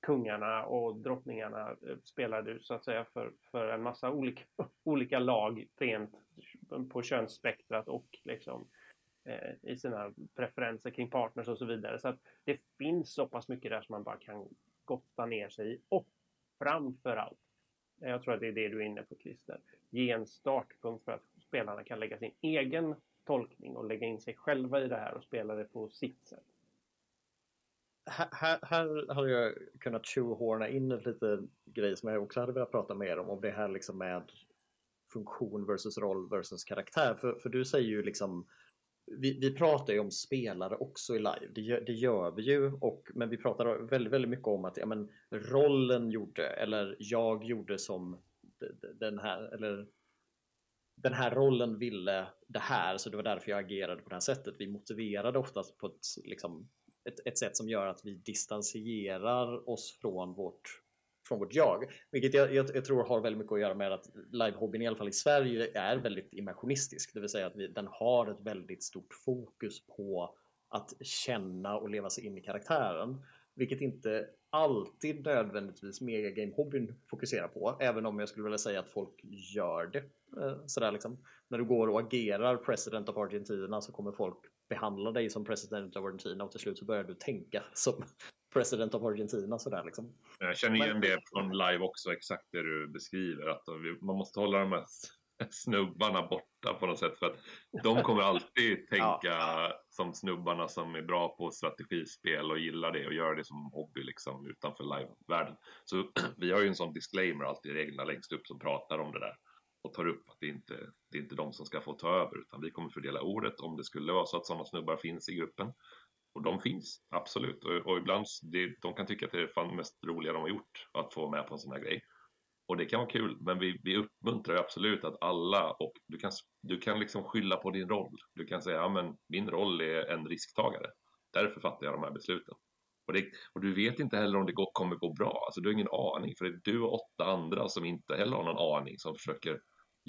kungarna och drottningarna eh, spelade så att säga för, för en massa olika, olika lag rent på könsspektrat och liksom Eh, i sina preferenser kring partners och så vidare. Så att det finns så pass mycket där som man bara kan gotta ner sig i. Och framför allt, eh, jag tror att det är det du är inne på Christer, ge en startpunkt för att spelarna kan lägga sin egen tolkning och lägga in sig själva i det här och spela det på sitt sätt. Här, här hade jag kunnat tjohorna in lite grej som jag också hade velat prata mer om. Om det här liksom med funktion versus roll versus karaktär. För, för du säger ju liksom vi, vi pratar ju om spelare också i live, det gör, det gör vi ju, och, men vi pratar väldigt, väldigt mycket om att ja, men, rollen gjorde, eller jag gjorde som den här, eller den här rollen ville det här, så det var därför jag agerade på det här sättet. Vi motiverade oftast på ett, liksom, ett, ett sätt som gör att vi distanserar oss från vårt från vårt jag. Vilket jag, jag, jag, tror har väldigt mycket att göra med att livehobbyn i alla fall i Sverige är väldigt immersionistisk. Det vill säga att vi, den har ett väldigt stort fokus på att känna och leva sig in i karaktären. Vilket inte alltid nödvändigtvis megagame-hobbyn fokuserar på. Även om jag skulle vilja säga att folk gör det. Eh, sådär liksom. När du går och agerar President of Argentina så kommer folk behandla dig som President of Argentina och till slut så börjar du tänka som President of Argentina sådär liksom. Jag känner igen det från live också, exakt det du beskriver. Att man måste hålla de här snubbarna borta på något sätt för att de kommer alltid tänka ja. som snubbarna som är bra på strategispel och gillar det och gör det som hobby liksom utanför live-världen. Så vi har ju en sån disclaimer alltid i reglerna längst upp som pratar om det där och tar upp att det inte det är inte de som ska få ta över utan vi kommer fördela ordet om det skulle vara så att sådana snubbar finns i gruppen. Och de finns, absolut. Och, och ibland, det, de kan tycka att det är fan mest roliga de har gjort att få med på en sån här grej. Och det kan vara kul, men vi, vi uppmuntrar absolut att alla, och du kan, du kan liksom skylla på din roll. Du kan säga, ja men min roll är en risktagare. Därför fattar jag de här besluten. Och, det, och du vet inte heller om det går, kommer gå bra. Alltså du har ingen aning, för det är du och åtta andra som inte heller har någon aning som försöker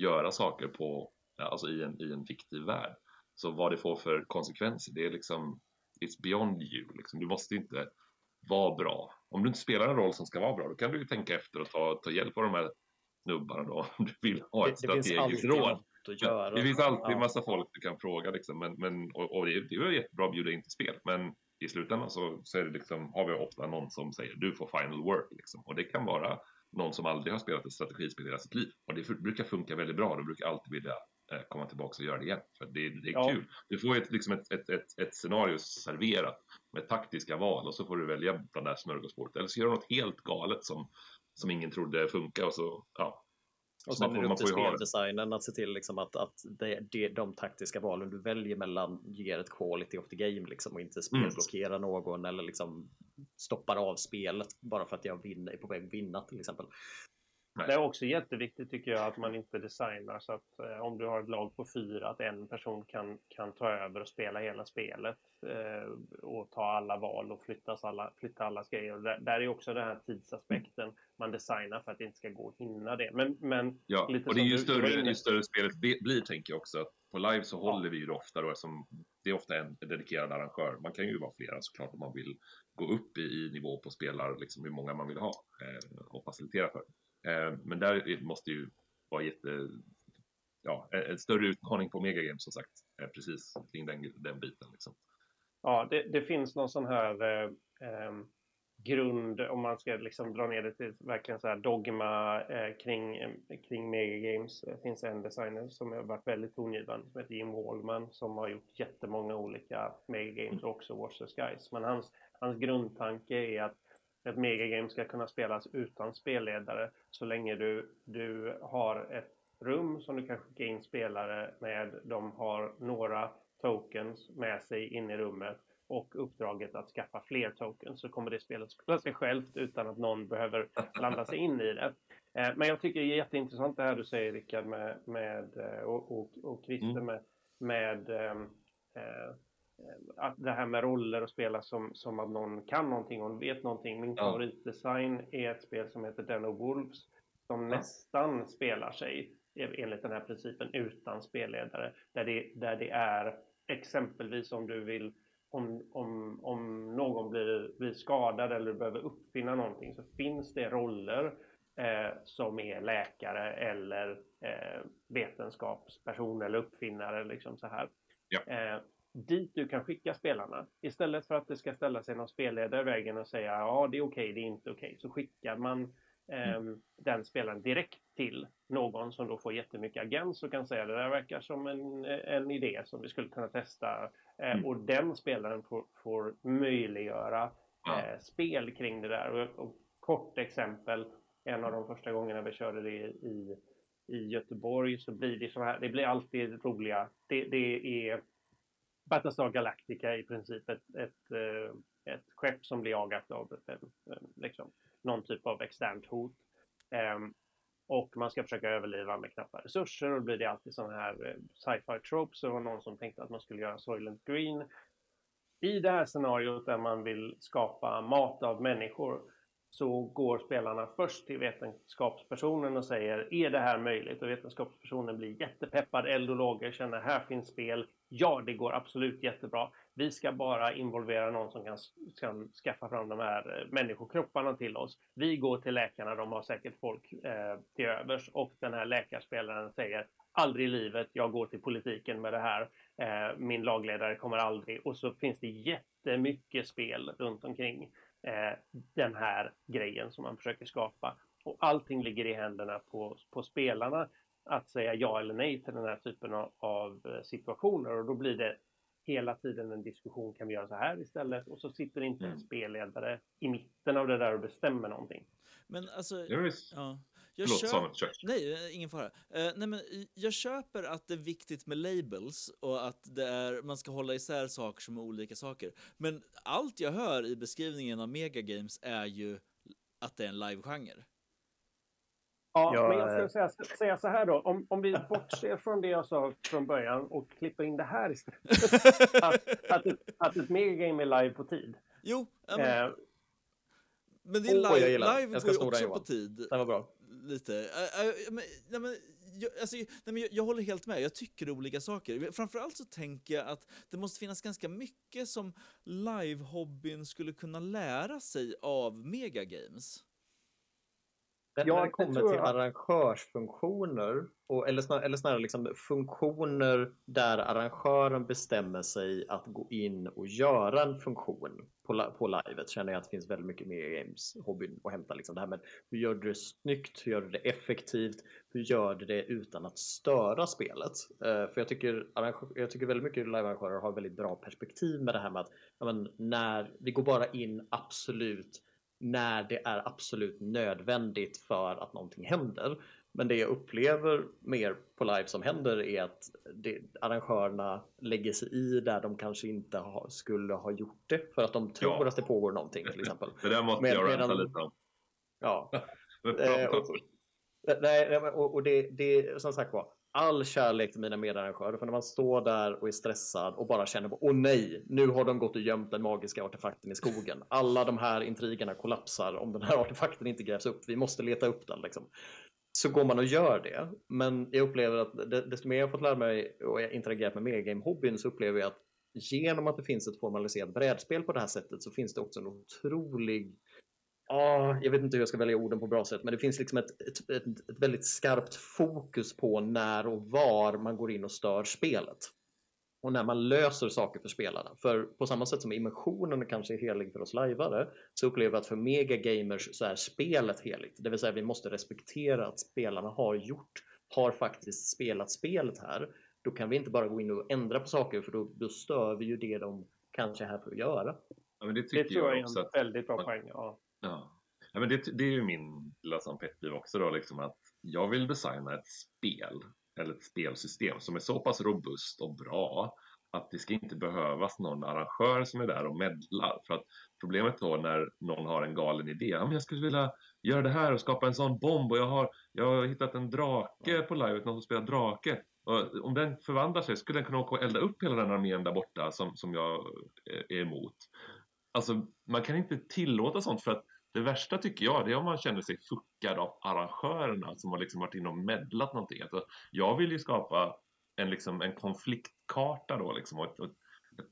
göra saker på, alltså i en, i en fiktiv värld. Så vad det får för konsekvenser, det är liksom, it's beyond you. Liksom. Du måste inte vara bra. Om du inte spelar en roll som ska vara bra, då kan du ju tänka efter och ta, ta hjälp av de här snubbarna då, om du vill ha ett det, strategiskt råd. Det finns alltid ja. massa folk du kan fråga liksom, men, men, och, och det, är jättebra att bjuda in till spel, men i slutändan så, så är det liksom, har vi ofta någon som säger du får final word liksom. och det kan vara någon som aldrig har spelat ett strategispel i hela sitt liv och det brukar funka väldigt bra. De brukar alltid vilja eh, komma tillbaka och göra det igen. För det, det är ja. kul. Du får ett, liksom ett, ett, ett, ett scenario serverat med taktiska val och så får du välja bland det här smörgåsbordet. Eller så gör du något helt galet som, som ingen trodde funkar och så, ja. Och sen är det upp till speldesignen att se till liksom att, att det, det, de taktiska valen du väljer mellan ger ett quality of the game liksom och inte mm. spelblockera mm. någon eller liksom stoppar av spelet bara för att jag vinner, är på väg att vinna till exempel. Det är också jätteviktigt tycker jag att man inte designar så att eh, om du har ett lag på fyra att en person kan, kan ta över och spela hela spelet eh, och ta alla val och flyttas alla, flytta alla grejer. Där, där är också den här tidsaspekten. Man designar för att det inte ska gå att hinna det. Men, men ja, och det är ju större, ju större spelet blir tänker jag också. Att på live så håller vi ju det ofta då som det är ofta en dedikerad arrangör. Man kan ju vara flera såklart om man vill gå upp i, i nivå på spelare, liksom hur många man vill ha eh, och facilitera för. Eh, men där måste ju vara jätte, ja, en större utmaning på Megagames som sagt, eh, precis kring den, den biten. Liksom. Ja, det, det, finns någon sån här eh, ehm, grund, om man ska liksom dra ner det till verkligen så här dogma eh, kring, eh, kring Megagames. Det finns en designer som har varit väldigt tongivande som heter Jim Wallman som har gjort jättemånga olika Megagames och också Watch the Skies. Men hans, hans grundtanke är att ett megagame ska kunna spelas utan spelledare så länge du, du har ett rum som du kan skicka in spelare med. De har några tokens med sig in i rummet och uppdraget att skaffa fler tokens så kommer det spelet spela sig självt utan att någon behöver blanda sig in i det. Eh, men jag tycker det är jätteintressant det här du säger Rickard med, med, eh, och, och, och Christer mm. med, med eh, eh Eh, att det här med roller och spela som, som att någon kan någonting och vet någonting. Min ja. favoritdesign är ett spel som heter Den Wolves som ja. nästan spelar sig enligt den här principen utan spelledare. Där det, där det är exempelvis om du vill om, om, om någon blir, blir skadad eller behöver uppfinna någonting så finns det roller eh, som är läkare eller eh, vetenskapsperson eller uppfinnare. Liksom så här. Ja. Eh, dit du kan skicka spelarna. Istället för att det ska ställa sig någon spelledare i vägen och säga ja, det är okej, okay, det är inte okej, okay. så skickar man eh, mm. den spelaren direkt till någon som då får jättemycket agens och kan säga det där verkar som en, en idé som vi skulle kunna testa. Eh, mm. Och den spelaren får, får möjliggöra eh, spel kring det där. Och, och, kort exempel, en av de första gångerna vi körde det i, i Göteborg så blir det så här, det blir alltid roliga, det, det är Battlestar Galactica i princip ett, ett, eh, ett skepp som blir jagat av liksom, någon typ av externt hot. Ehm, och man ska försöka överleva med knappa resurser och då blir det alltid sådana här eh, sci-fi tropes. Det var någon som tänkte att man skulle göra Soylent Green. I det här scenariot där man vill skapa mat av människor så går spelarna först till vetenskapspersonen och säger är det här möjligt? Och vetenskapspersonen blir jättepeppad, eld och lågor, känner här finns spel. Ja, det går absolut jättebra. Vi ska bara involvera någon som kan, kan skaffa fram de här eh, människokropparna till oss. Vi går till läkarna, de har säkert folk eh, till övers och den här läkarspelaren säger aldrig i livet, jag går till politiken med det här. Eh, min lagledare kommer aldrig. Och så finns det jättemycket spel runt omkring eh, den här grejen som man försöker skapa. Och allting ligger i händerna på, på spelarna att säga ja eller nej till den här typen av, av eh, situationer och då blir det hela tiden en diskussion, kan vi göra så här istället? Och så sitter inte en mm. spelledare i mitten av det där och bestämmer någonting. Men alltså, ja. Jag Förlåt, köp... Nej, eh, ingen fara. Uh, nej, men jag köper att det är viktigt med labels och att det är, man ska hålla isär saker som är olika saker. Men allt jag hör i beskrivningen av megagames är ju att det är en live-genre. Ja, jag, men jag ska säga, säga så här då. Om, om vi bortser från det jag sa från början och klipper in det här istället. att, att, ett, att ett megagame är live på tid. Jo, men, eh, men din live, live går ju också på tid. Det var bra lite. Äh, äh, men, nej, men, jag, alltså, nej, men jag, jag, håller helt med, jag tycker olika saker. Framförallt så tänker jag att det måste finnas ganska mycket som live-hobbyn skulle kunna lära sig av megagames. När det kommer till arrangörsfunktioner, och, eller, snarare, eller snarare liksom funktioner där arrangören bestämmer sig att gå in och göra en funktion på, på livet känner jag att det finns väldigt mycket mer games hobbyn att hämta. Liksom det här med hur gör du det snyggt, hur gör du det effektivt, hur gör du det utan att störa spelet? Uh, för jag tycker, jag tycker väldigt mycket livearrangörer har väldigt bra perspektiv med det här med att men, när vi går bara in absolut när det är absolut nödvändigt för att någonting händer. Men det jag upplever mer på live som händer är att det, arrangörerna lägger sig i där de kanske inte ha, skulle ha gjort det för att de tror ja. att det pågår någonting till exempel. Det där måste Med, jag ränta lite om. Ja. eh, och, nej, och, och det, det som sagt var, all kärlek till mina medarrangörer. För när man står där och är stressad och bara känner på åh nej, nu har de gått och gömt den magiska artefakten i skogen. Alla de här intrigerna kollapsar om den här artefakten inte grävs upp. Vi måste leta upp den liksom. Så går man och gör det. Men jag upplever att desto mer jag fått lära mig och interagerat med megame-hobbyn så upplever jag att genom att det finns ett formaliserat brädspel på det här sättet så finns det också en otrolig Ja, jag vet inte hur jag ska välja orden på bra sätt, men det finns liksom ett, ett, ett, ett, väldigt skarpt fokus på när och var man går in och stör spelet. Och när man löser saker för spelarna. För på samma sätt som immersionen kanske är helig för oss lajvare så upplever jag att för megagamers så är spelet heligt. Det vill säga vi måste respektera att spelarna har gjort, har faktiskt spelat spelet här. Då kan vi inte bara gå in och ändra på saker för då, då stör vi ju det de kanske är här för att göra. Ja, men det, det tror jag, jag är en väldigt bra poäng. Ja. Ja. ja men det, det är ju min lilla som petliv också då, liksom att jag vill designa ett spel eller ett spelsystem som är så pass robust och bra att det ska inte behövas någon arrangör som är där och medlar. För att problemet då när någon har en galen idé, ja, men jag skulle vilja göra det här och skapa en sån bomb och jag har, jag har hittat en drake på livet, någon som spelar drake. Och eh, om den förvandlar sig skulle den kunna åka och elda upp hela den armén där borta som, som jag eh, är emot. Alltså, man kan inte tillåta sånt för att det värsta tycker jag, det är om man känner sig fuckad av arrangörerna som har liksom varit inne och medlat någonting. Alltså, jag vill ju skapa en, liksom, en konfliktkarta då liksom, och, och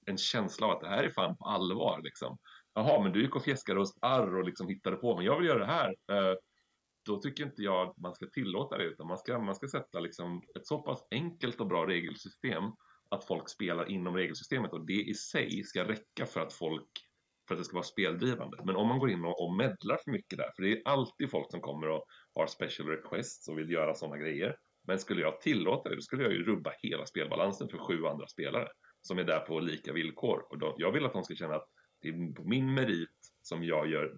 en känsla av att det här är fan på allvar. Liksom. Jaha, men du gick och fjäskade hos Arr och liksom hittade på, men jag vill göra det här. Eh, då tycker inte jag att man ska tillåta det, utan man ska, man ska sätta liksom ett så pass enkelt och bra regelsystem att folk spelar inom regelsystemet och det i sig ska räcka för att folk för att det ska vara speldrivande. Men om man går in och, och medlar för mycket där, för det är alltid folk som kommer och har special requests och vill göra sådana grejer. Men skulle jag tillåta det, då skulle jag ju rubba hela spelbalansen för sju andra spelare som är där på lika villkor. Och då, jag vill att de ska känna att det är på min merit som jag gör,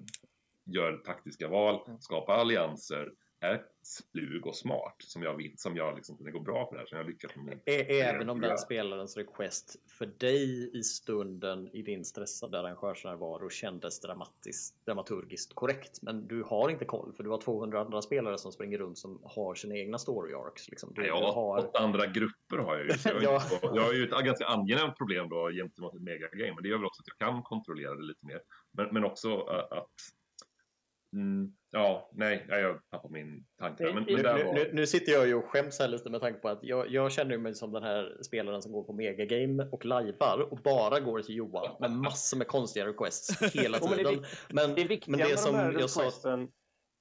gör taktiska val, skapar allianser, är slug och smart som jag vill, som jag liksom, det går bra för det här, som jag lyckas med. Även om den spelarens request för dig i stunden i din stressade arrangörsnärvaro kändes dramatiskt, dramaturgiskt korrekt. Men du har inte koll för du har 200 andra spelare som springer runt som har sina egna story arcs. Liksom. Du, ja, har... åtta andra grupper har jag ju. Så jag, har Ja. inte- jag har ju ett ganska angenämt problem då gentemot ett megagame. Men det gör väl också att jag kan kontrollera det lite mer. Men, men också att... Mm, ja, nej, ja, jag tappar min tanke. Men, men Nu, det nu, var... nu, nu sitter jag ju och skäms här lite med tanke på att jag, jag känner mig som den här spelaren som går på megagame och lajvar och bara går till Johan med massor med konstiga requests hela men det tiden. Men, Det viktiga men det som de jag sa...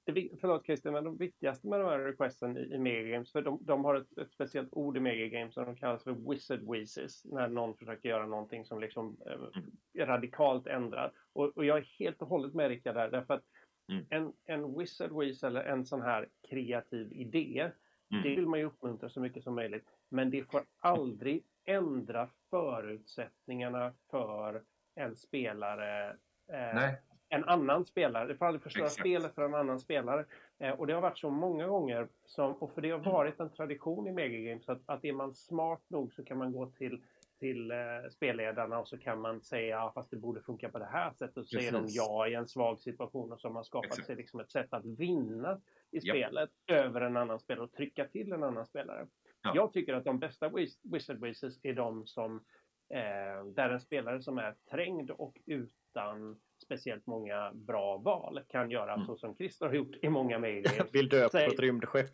det, vi- förlåt Christian, men de viktigaste med de här requesten i, i Megagames, för de, de har ett, ett speciellt ord i Megagames som de kallas för wizard wheezes, när någon försöker göra någonting som liksom eh, radikalt ändrar. Och, och jag är helt och hållet med Rickard där, därför att Mm. en, en wizard wheeze eller en sån här kreativ idé, Mm. det vill man ju uppmuntra så mycket som möjligt. Men det får aldrig ändra förutsättningarna för en spelare eh, en annan spelare. Det får aldrig förstöra Exakt. spelet för en annan spelare. Eh, och det har varit så många gånger, som, och för det har varit en tradition i Megagames, att, att är man smart nog så kan man gå till, till eh, spelledarna och så kan man säga ja, fast det borde funka på det här sättet. Och så säger de ja i en svag situation och så har man skapat Exakt. sig liksom ett sätt att vinna i Japp. spelet över en annan spelare och trycka till en annan spelare. Ja. Jag tycker att de bästa Wiz- Wizard Wizards är de som eh, där en spelare som är trängd och utan speciellt många bra val kan göra Mm. så som Christer har gjort i många mejl. Vill dö på ett rymdskepp.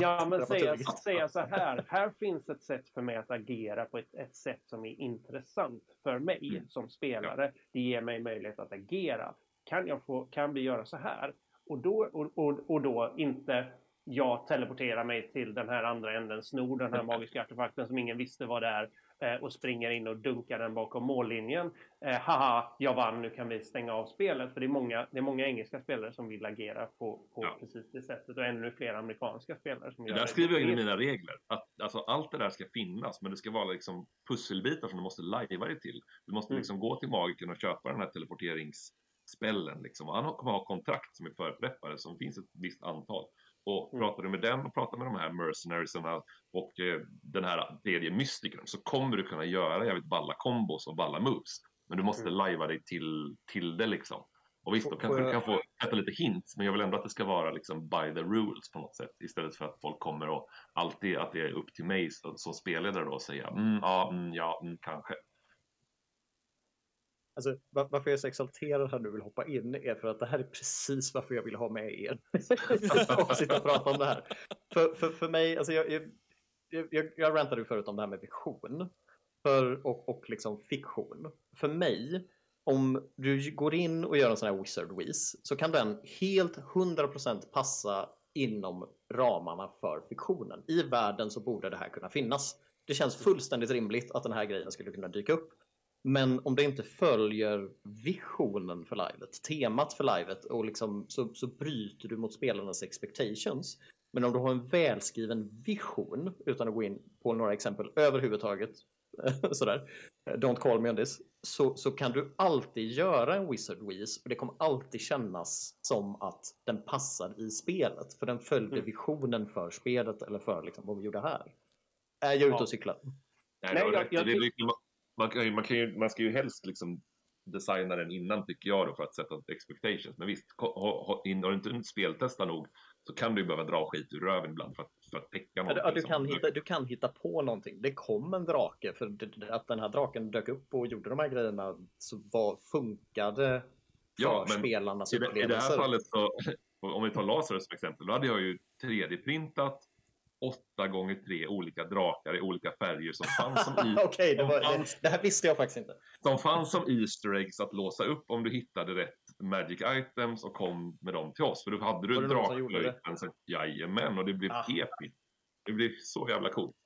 Ja, men säga, säga så här. Här finns ett sätt för mig att agera på ett, ett sätt som är intressant för mig Mm. som spelare. Det ger mig möjlighet att agera. Kan, jag få, kan vi göra så här? Och då, och, och, och då inte jag teleporterar mig till den här andra änden, snor den här magiska artefakten som ingen visste vad det är eh, och springer in och dunkar den bakom mållinjen. Eh, haha, jag vann, nu kan vi stänga av spelet. För det är många, det är många engelska spelare som vill agera på, på Ja. precis det sättet och ännu fler amerikanska spelare som Det där skriver jag in i mina regler. Att, alltså, allt det där ska finnas, men det ska vara liksom pusselbitar som du måste lajva dig till. Du måste Mm. liksom gå till magiken och köpa den här teleporteringsspällen. Liksom. Och han kommer ha kontrakt som är förpreppade, som finns ett visst antal. Och Mm. pratar du med den och pratar med de här mercenariesarna och eh, den här tredje mystikern så kommer du kunna göra jävligt balla kombos och balla moves. Men du måste Mm. lajva dig till, till det liksom. Och visst, då kanske du kan få äta lite hints, men jag vill ändå att det ska vara liksom by the rules på något sätt. Istället för att folk kommer och alltid att det är upp till mig som, som spelledare då att säga mm, ja, mm, ja, mm, kanske. Alltså, var- varför jag är så exalterad här nu vill hoppa in är för att det här är precis varför jag vill ha med er. och sitta och prata om det här. För, för, för mig, alltså jag, jag, jag, jag rantade ju förut om det här med vision för, och, och liksom fiktion. För mig, om du går in och gör en sån här Wizard Wiz så kan den helt 100% passa inom ramarna för fiktionen. I världen så borde det här kunna finnas. Det känns fullständigt rimligt att den här grejen skulle kunna dyka upp. Men om det inte följer visionen för livet, temat för livet och liksom, så, så bryter du mot spelarnas expectations. Men om du har en välskriven vision, utan att gå in på några exempel överhuvudtaget, sådär, don't call me on this, så, så kan du alltid göra en Wizard Wheeze och det kommer alltid kännas som att den passar i spelet. För den följde Mm. visionen för spelet eller för liksom, vad vi gjorde här. Är jag ute och cyklar? Nej, Nej, jag- rätt. jag Man, man, kan ju, man ska ju helst liksom designa den innan tycker jag då för att sätta expectations. Men visst, har du inte speltestat nog så kan du ju behöva dra skit ur röven ibland för att, för att täcka du, ja, du, kan hitta, du kan hitta på någonting. Det kom en drake för att den här draken dök upp och gjorde de här grejerna så var, funkade för Ja, men spelarnas I det, I det här fallet så, om vi tar Lazarus som exempel, då hade jag ju 3D-printat åtta gånger tre olika drakar i olika färger som fanns som, i, Okej, det, som var- fanns- det, det här visste jag faktiskt inte. som fanns som Easter eggs att låsa upp om du hittade rätt Magic items och kom med dem till oss. För då hade du det det? drakflöjten. Jajamän, och det blev Ah. episkt. Det blev så jävla coolt.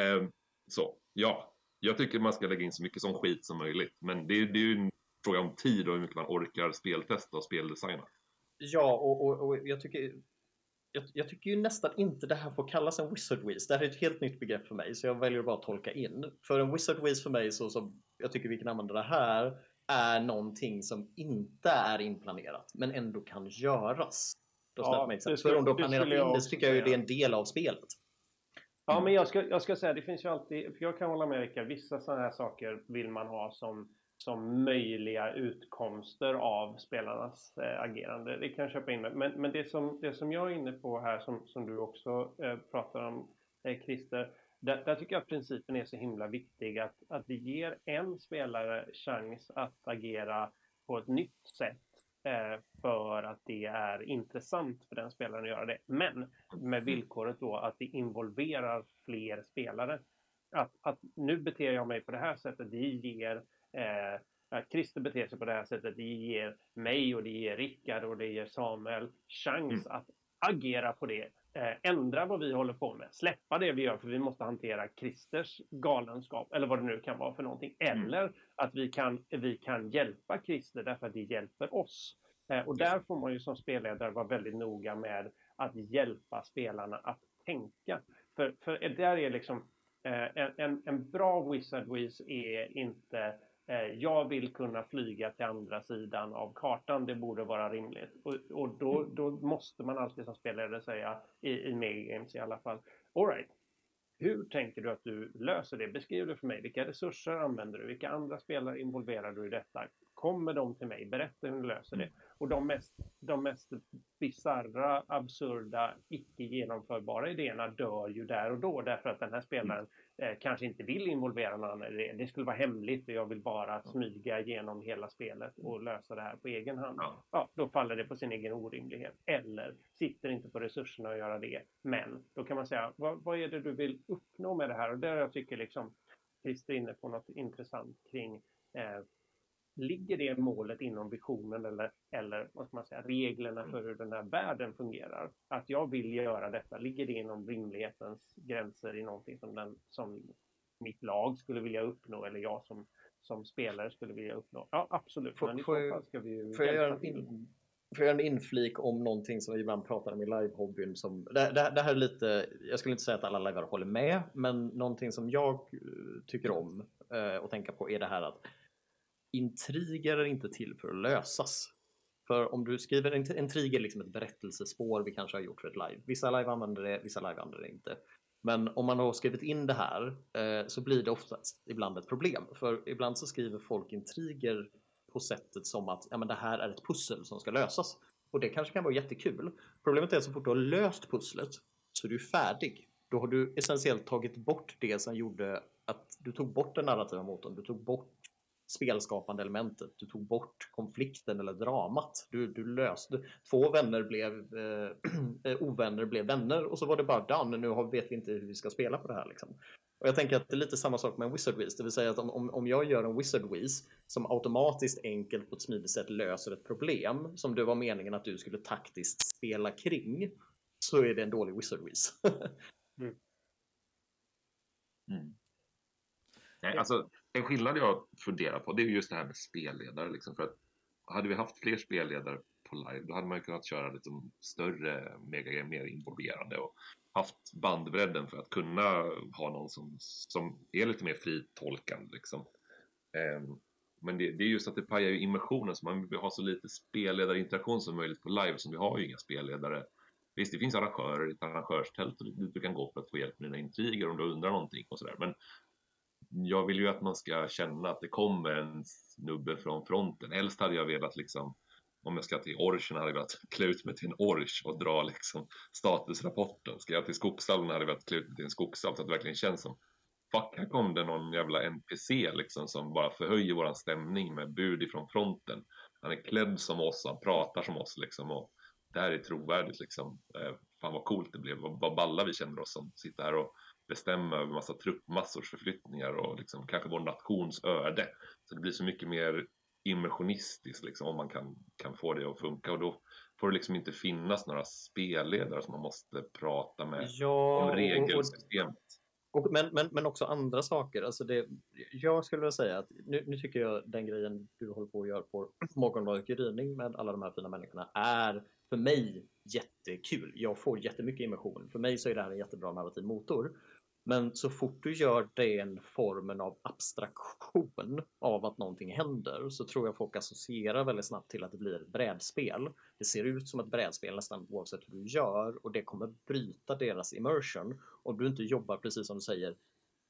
Ehm, så, ja. Jag tycker man ska lägga in så mycket som skit som möjligt. Men det, är- det är ju en fråga om tid och hur mycket man orkar speltesta och speldesigna. Ja, och, och, och jag tycker jag, jag tycker ju nästan inte det här får kallas en Wizard Wiz. Det här är ett helt nytt begrepp för mig, så jag väljer bara att tolka in. För en Wizard Wiz för mig, så som jag tycker vi kan använda det här, är någonting som inte är inplanerat, men ändå kan göras. Då Ja, mig det För skulle- om du har planerat skulle in det så tycker jag ju det är en del av spelet. Ja, men jag ska, jag ska säga, det finns ju alltid, för jag kan hålla med Rickard, vissa sådana här saker vill man ha som, som möjliga utkomster av spelarnas eh, agerande. Det kan jag köpa in med. Men, men det, som, det som jag är inne på här, som, som du också eh, pratar om, eh, Christer, där, där tycker jag att principen är så himla viktig att, att det ger en spelare chans att agera på ett nytt sätt eh, för att det är intressant för den spelaren att göra det. Men med villkoret då att det involverar fler spelare. Att, att nu beter jag mig på det här sättet, det ger att Christer beter sig på det här sättet, det ger mig och det ger Rickard och det ger Samuel chans att agera på det. Eh, ändra vad vi håller på med, släppa det vi gör för vi måste hantera Christers galenskap eller vad det nu kan vara för någonting. Eller att vi kan, vi kan hjälpa Christer därför att det hjälper oss. Eh, och där får man ju som spelledare vara väldigt noga med att hjälpa spelarna att tänka. För, för där är liksom eh, en, en, en bra Wizard Wiz är inte eh, jag vill kunna flyga till andra sidan av kartan, det borde vara rimligt. Och, och då, då måste man alltid som spelare säga, i, i megagames i alla fall, alright, hur tänker du att du löser det? Beskriv det för mig. Vilka resurser använder du? Vilka andra spelare involverar du i detta? Kommer de till mig? Berätta hur du löser det. Och de mest, de mest bisarra, absurda, icke genomförbara idéerna dör ju där och då därför att den här spelaren eh, kanske inte vill involvera någon annan i det. Det skulle vara hemligt och jag vill bara smyga igenom hela spelet och lösa det här på egen hand. Ja. Ja, då faller det på sin egen orimlighet. Eller sitter inte på resurserna att göra det. Men då kan man säga, vad, vad är det du vill uppnå med det här? Och där jag tycker liksom Christer är inne på något intressant kring eh, Ligger det målet inom visionen eller, eller vad ska man säga, reglerna för hur den här världen fungerar? Att jag vill göra detta, ligger det inom rimlighetens gränser i någonting som, den, som mitt lag skulle vilja uppnå eller jag som, som spelare skulle vilja uppnå? Ja, absolut. Får- Men får jag- ska vi ju Får jag göra en, in, får jag göra en inflik om någonting som vi ibland pratar om i livehobbyn? Som, det, det, det här är lite, jag skulle inte säga att alla livare håller med, men någonting som jag eh, tycker om eh, att tänka på är det här att intriger är inte till för att lösas. För om du skriver en intrig är liksom ett berättelsespår vi kanske har gjort för ett live. Vissa live använder det, vissa live använder det inte. Men om man har skrivit in det här eh, så blir det oftast ibland ett problem. För ibland så skriver folk intriger på sättet som att ja, men det här är ett pussel som ska lösas. Och det kanske kan vara jättekul. Problemet är att så fort du har löst pusslet så är du färdig. Då har du essentiellt tagit bort det som gjorde att du tog bort den narrativa motorn. Du tog bort spelskapande elementet. Du tog bort konflikten eller dramat. Du, du löste. Två vänner blev eh, ovänner blev vänner och så var det bara done. Nu har, vet vi inte hur vi ska spela på det här. Liksom. Och jag tänker att det är lite samma sak med en Wizard Wiz. Det vill säga att om, om, jag gör en Wizard Wiz som automatiskt enkelt på ett smidigt sätt löser ett problem som det var meningen att du skulle taktiskt spela kring så är det en dålig Wizard Wiz. Mm. Nej, alltså, en skillnad jag funderar på det är just det här med spelledare. Liksom, för att hade vi haft fler spelledare på live då hade man ju kunnat köra lite större megagame, mer involverande och haft bandbredden för att kunna ha någon som, som är lite mer fritolkande. Liksom. Um, men det, det är just att det pajar ju immersionen så man vill ha så lite spelledarinteraktion som möjligt på live som vi har ju inga spelledare. Visst, det finns arrangörer i ett arrangörstält dit du kan gå för att få hjälp med dina intriger om du undrar någonting och sådär. Men jag vill ju att man ska känna att det kommer en snubbe från fronten. Helst hade jag velat liksom, om jag ska till Orchen hade jag velat klä ut mig till en Orch och dra liksom statusrapporten. Ska jag till Skogshallen hade jag velat klä ut mig till en Skogshall så att det verkligen känns som Fuck, här kom det någon jävla NPC liksom som bara förhöjer våran stämning med bud ifrån fronten. Han är klädd som oss, han pratar som oss liksom och det här är trovärdigt liksom. Eh, fan vad coolt det blev, vad, vad balla vi känner oss som sitter här och bestämmer över massa truppmassors förflyttningar och liksom kanske vår nations öde. Så det blir så mycket mer immersionistiskt liksom om man kan, kan få det att funka och då får det liksom inte finnas några spelledare som man måste prata med Ja, om och- regelsystemet. Och, men, men, men också andra saker. Alltså det, jag skulle vilja säga att nu, nu tycker jag den grejen du håller på att göra på Morgonbladets gryning med alla de här fina människorna är för mig jättekul. Jag får jättemycket immersion. För mig så är det här en jättebra narrativ motor. Men så fort du gör den formen av abstraktion av att någonting händer så tror jag folk associerar väldigt snabbt till att det blir ett brädspel. Det ser ut som ett brädspel nästan oavsett hur du gör och det kommer bryta deras immersion. Om du inte jobbar precis som du säger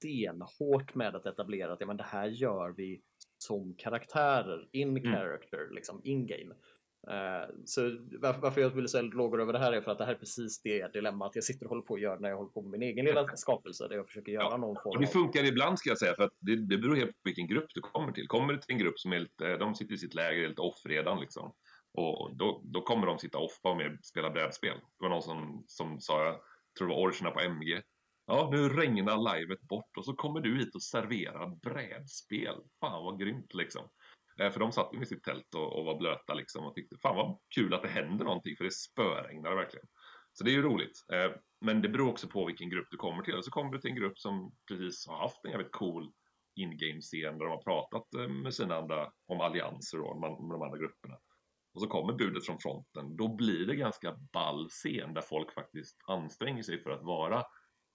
stenhårt med att etablera att ja, men det här gör vi som karaktärer, in character, liksom in game. Uh, så varför, jag vill säga lågor över det här är för att det här är precis det dilemmat jag sitter och håller på att göra när jag håller på med min egen lilla skapelse där jag försöker göra ja. någon form och Det funkar ibland ska jag säga för att det, det beror helt på vilken grupp du kommer till. Kommer du till en grupp som är lite, de sitter i sitt läger lite off redan liksom och då, då kommer de sitta off och spela brädspel. Det var någon som, som sa, jag tror det var Orcherna på MG, Ja, nu regnar livet bort och så kommer du hit och serverar brädspel. Fan vad grymt liksom. Eh, för de satt i sitt tält och, och, var blöta liksom och tyckte fan vad kul att det händer någonting för det spöregnar verkligen. Så det är ju roligt. Eh, men det beror också på vilken grupp du kommer till. Så kommer du till en grupp som precis har haft en jävligt cool in-game-scen där de har pratat eh, med sina andra om allianser och med de andra grupperna. Och så kommer budet från fronten. Då blir det ganska ball scen där folk faktiskt anstränger sig för att vara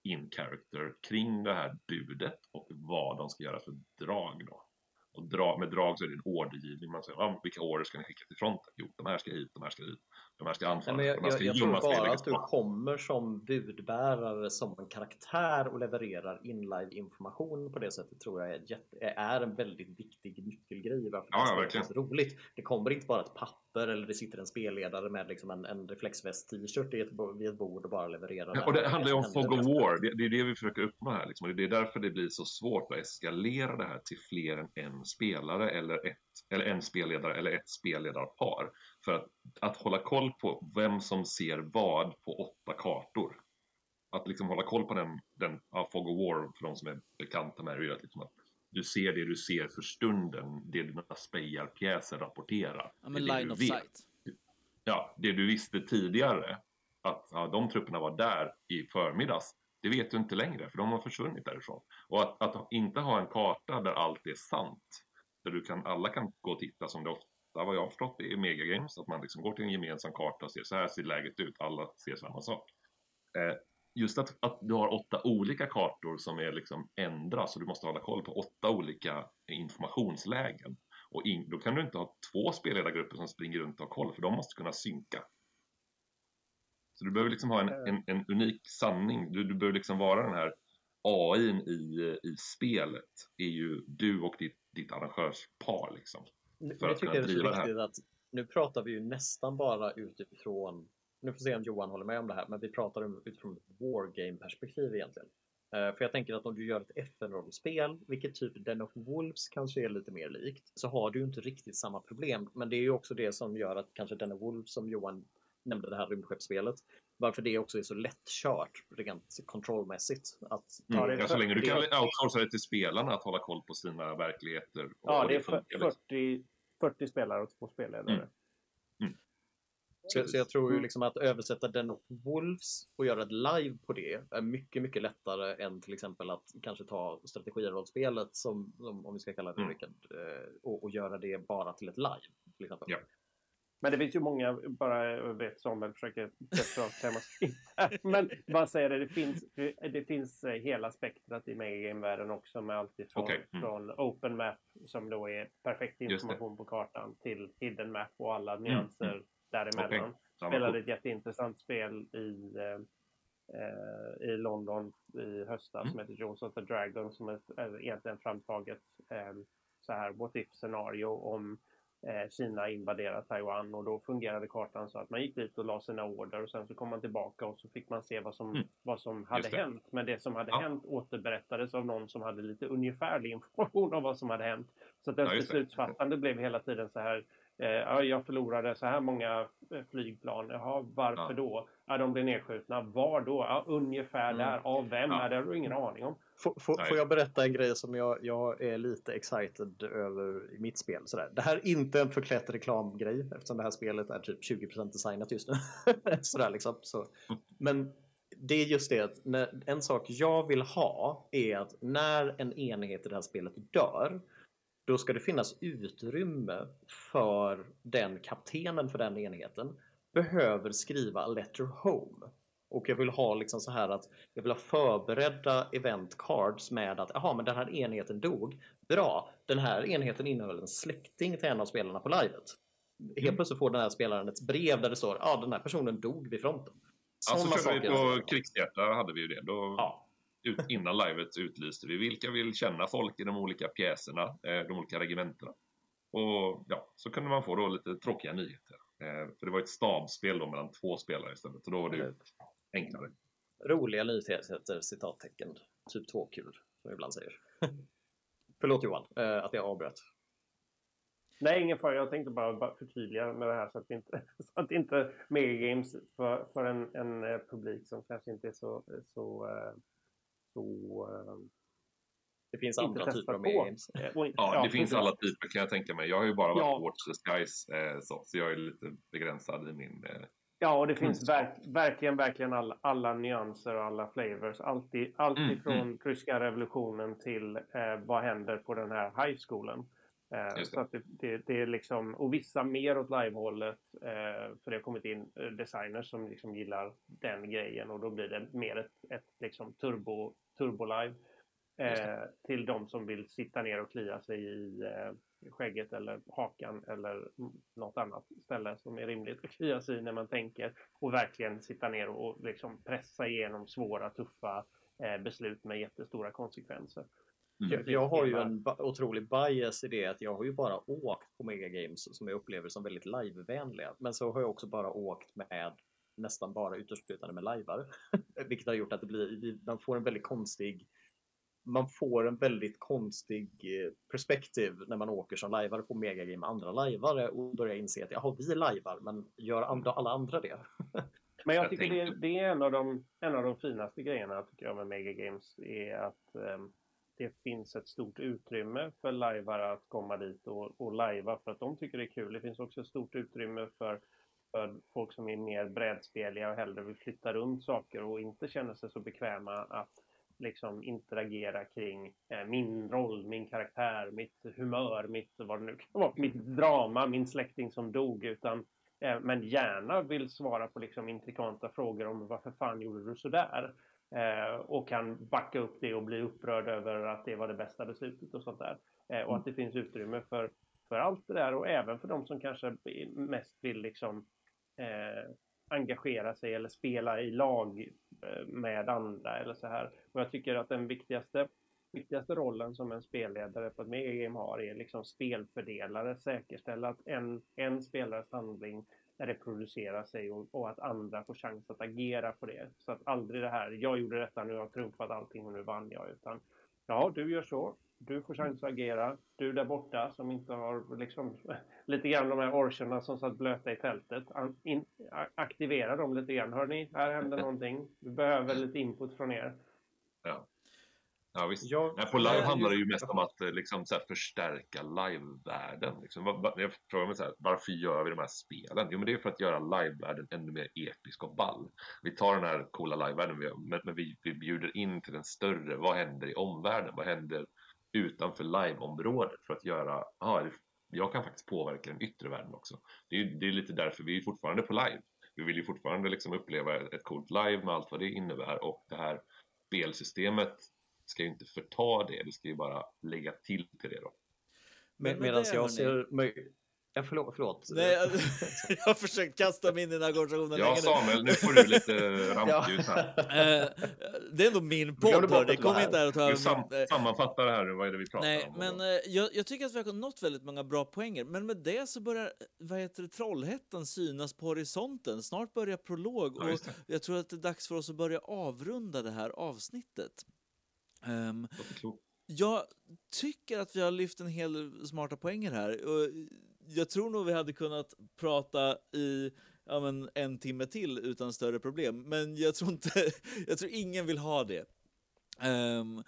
in character kring det här budet och vad de ska göra för drag då. Och dra, med drag så är det en ordergivning. Man säger, ah, vilka order ska ni skicka till fronten? Jo, de här ska hit, de här ska hit, de här ska anfalla, jag, de här ska jag, jag tror bara att du kommer som budbärare som en karaktär och levererar inlive information på det sättet tror jag är, är en väldigt viktig nyckelgrej varför ja, det är så roligt. Det kommer inte bara ett papper eller det sitter en spelledare med liksom en, en reflexväst t-shirt vid ett bord och bara levererar. Ja, och det handlar ju om Fog of War. Det, det, är det vi försöker uppnå här. Liksom. Det är därför det blir så svårt att eskalera det här till fler än en spelare eller, ett, eller en spelledare eller ett spelledarpar. För att, att hålla koll på vem som ser vad på åtta kartor. Att liksom hålla koll på den, den ja, Fog of War, för de som är bekanta med det, att, liksom att du ser det du ser för stunden, det dina spejarpjäser rapporterar. Ja, men line of sight. Ja, det du visste tidigare, att ja, de trupperna var där i förmiddags, det vet du inte längre, för de har försvunnit därifrån. Och att, att inte ha en karta där allt är sant, där du kan, alla kan gå och titta som det ofta vad jag har förstått i Megagames, att man liksom går till en gemensam karta och ser så här ser läget ut, alla ser samma sak. Eh, just att, att du har åtta olika kartor som är liksom ändras och du måste hålla koll på åtta olika informationslägen. Och in, då kan du inte ha två spelledargrupper som springer runt och har koll, för de måste kunna synka. Så du behöver liksom ha en, en, en unik sanning. Du, du behöver liksom vara den här AI i, i spelet är ju du och ditt, ditt arrangörspar liksom. För jag tycker det är så viktigt att nu pratar vi ju nästan bara utifrån, nu får se om Johan håller med om det här, men vi pratar utifrån ett wargame-perspektiv egentligen. Uh, för jag tänker att om du gör ett FN-rollspel, vilket typ Den of Wolves kanske är lite mer likt, så har du inte riktigt samma problem. Men det är ju också det som gör att kanske Den of Wolves, som Johan nämnde det här rymdskeppsspelet, varför det också är så lättkört rent kontrollmässigt. Att mm. det ja, så länge du kan outsourca det till spelarna att hålla koll på sina verkligheter. ja, det är 40, 40 spelare och två spelledare. Mm. Så, så, jag tror ju liksom att översätta den och Wolves och göra ett live på det är mycket, mycket lättare än till exempel att kanske ta strategirollspelet som, som om vi ska kalla det mm. Richard, eh, och, och, göra det bara till ett live. Till exempel. Ja. Men det finns ju många, bara vet Samuel försöker klämma sig Men vad säger det, det finns, det finns eh, hela spektrat i megagame-världen också med allt ifrån okay. mm. från open map som då är perfekt information på kartan till hidden map och alla mm, nyanser mm. Däremellan. Okay. Spelade ett jätteintressant spel i, eh, i London i höstas mm. som heter Jaws of the Dragon som är, är egentligen framtaget eh, så här what if scenario om Eh, Kina invaderar Taiwan och då fungerade kartan så att man gick dit och la sina order och sen så kom man tillbaka och så fick man se vad som, mm. vad som hade hänt. Men det som hade ja. hänt återberättades av någon som hade lite ungefärlig information om vad som hade hänt. Så att dess ja, beslutsfattande blev hela tiden så här Eh, ja, jag förlorade så här många eh, flygplan. Jaha, varför ja. då? Ja, de blev nedskjutna. Var då? Ja, ungefär mm. där. Av vem? Ja. det har du ingen aning om. får jag berätta en grej som jag, jag är lite excited över i mitt spel? Sådär. Det här är inte en förklätt reklamgrej eftersom det här spelet är typ 20% designat just nu. Sådär liksom. Så. Men det är just det att när, en sak jag vill ha är att när en enhet i det här spelet dör då ska det finnas utrymme för den kaptenen för den enheten behöver skriva a letter home. Och jag vill ha liksom så här att jag vill ha förberedda event cards med att jaha, men den här enheten dog. Bra, den här enheten innehöll en släkting till en av spelarna på livet. Helt Mm. plötsligt får den här spelaren ett brev där det står ja, den här personen dog vid fronten. Alltså Sådana körde vi på krigshjärta hade vi ju det. Då, Ja, ut, innan livet utlyste vi vilka vill känna folk i de olika pjäserna, eh, de olika regementena. Och ja, så kunde man få då lite tråkiga nyheter. Eh, för det var ett stabspel då mellan två spelare istället. Och då var det ju enklare. roliga nyheter, citattecken. Typ två kul, som jag ibland säger. Förlåt Johan, eh, att jag avbröt. Nej, ingen fara. Jag tänkte bara, förtydliga med det här så att inte, så att inte Megagames för, för en, en publik som kanske inte är så, så, så eh, Det finns inte andra typer av. Eh, och- Ja, det finns precis. alla typer kan jag tänka mig. Jag har ju bara varit Ja. Watch the Skies, eh, så, så jag är lite begränsad i min... Eh, Ja, och det finns kunskap. verk, verkligen, verkligen alla, alla nyanser och alla flavors. Alltid, alltid Mm, från ryska revolutionen till eh, vad händer på den här high schoolen. Eh, det. så att det, det, det är liksom, och vissa mer åt livehållet. Eh, för det har kommit in eh, designers som liksom gillar den grejen och då blir det mer ett, ett liksom turbo, turbo live. Till de som vill sitta ner och klia sig i skägget eller hakan eller något annat ställe som är rimligt att klia sig i när man tänker och verkligen sitta ner och liksom pressa igenom svåra, tuffa beslut med jättestora konsekvenser. Mm. Jag, jag har ju en otrolig bias i det att jag har ju bara åkt på Mega Games som jag upplever som väldigt livevänliga. Men så har jag också bara åkt med nästan bara ytterst med lajvar. Vilket har gjort att det blir, man får en väldigt konstig man får en väldigt konstig eh, perspektiv när man åker som lajvare på Megagame med andra lajvare och börjar inse att jaha, vi är lajvar, men gör andra, alla andra det? Men jag tycker det, det är en av, de, en av de finaste grejerna tycker jag med Mega Games är att ehm, det finns ett stort utrymme för lajvare att komma dit och, och lajva för att de tycker det är kul. Det finns också ett stort utrymme för, för folk som är mer brädspeliga och hellre vill flytta runt saker och inte känner sig så bekväma att liksom interagera kring eh, min roll, min karaktär, mitt humör, mitt vad det nu kan vara, mitt drama, min släkting som dog, utan eh, men gärna vill svara på liksom intrikanta frågor om varför fan gjorde du sådär? Eh, och kan backa upp det och bli upprörd över att det var det bästa beslutet och sånt där. Eh, och att det finns utrymme för, för allt det där och även för de som kanske mest vill liksom eh, engagera sig eller spela i lag eh, med andra eller så här. Och jag tycker att den viktigaste, viktigaste rollen som en spelledare på ett megagame har är liksom spelfördelare, säkerställa att en, en spelares handling reproducera, sig och, och att andra får chans att agera på det. Så att aldrig det här, jag gjorde detta, nu har jag trumfat allting och nu vann jag, utan ja, du gör så, du får chans att agera, du där borta som inte har liksom lite grann de här orcherna som satt blöta i tältet. An- In, aktivera dem lite grann. Hörni, här händer någonting. Vi behöver lite input från er. Ja, visst. Jag, Nej, på live Nej, handlar det ju mest om att eh, liksom, så här, förstärka live-världen. Liksom. Jag frågar mig så här, varför gör vi de här spelen? Jo, men det är för att göra live-världen ännu mer episk och ball. Vi tar den här coola live-världen, men, men vi, vi bjuder in till den större. Vad händer i omvärlden? Vad händer utanför live-området för att göra, ah, det- jag kan faktiskt påverka den yttre världen också. Det är, det är lite därför vi är fortfarande på live. Vi vill ju fortfarande liksom uppleva ett coolt live med allt vad det innebär och det här spelsystemet ska ju inte förta det, det ska ju bara lägga till till det då. Men Med, med medan det, jag hörni- ser möj- ja, förlåt, förlåt. Nej, jag har försökt kasta mig in i den här konversationen Ja. Samuel, nu får du lite rampljus här. Eh, det är ändå min podd, bort hörni. att du var Kom här. inte här och ta sam eh, sammanfattar det här vad är det vi pratar Nej, om? men eh, jag, jag tycker att vi har nått väldigt många bra poänger. Men med det så börjar, vad heter det, Trollhättan synas på horisonten. Snart börjar prolog Ja, och det. jag tror att det är dags för oss att börja avrunda det här avsnittet. Klokt. jag tycker att vi har lyft en hel del smarta poänger här. Och jag tror nog vi hade kunnat prata i ja, men en timme till utan större problem. Men jag tror inte, jag tror ingen vill ha det. Ehm,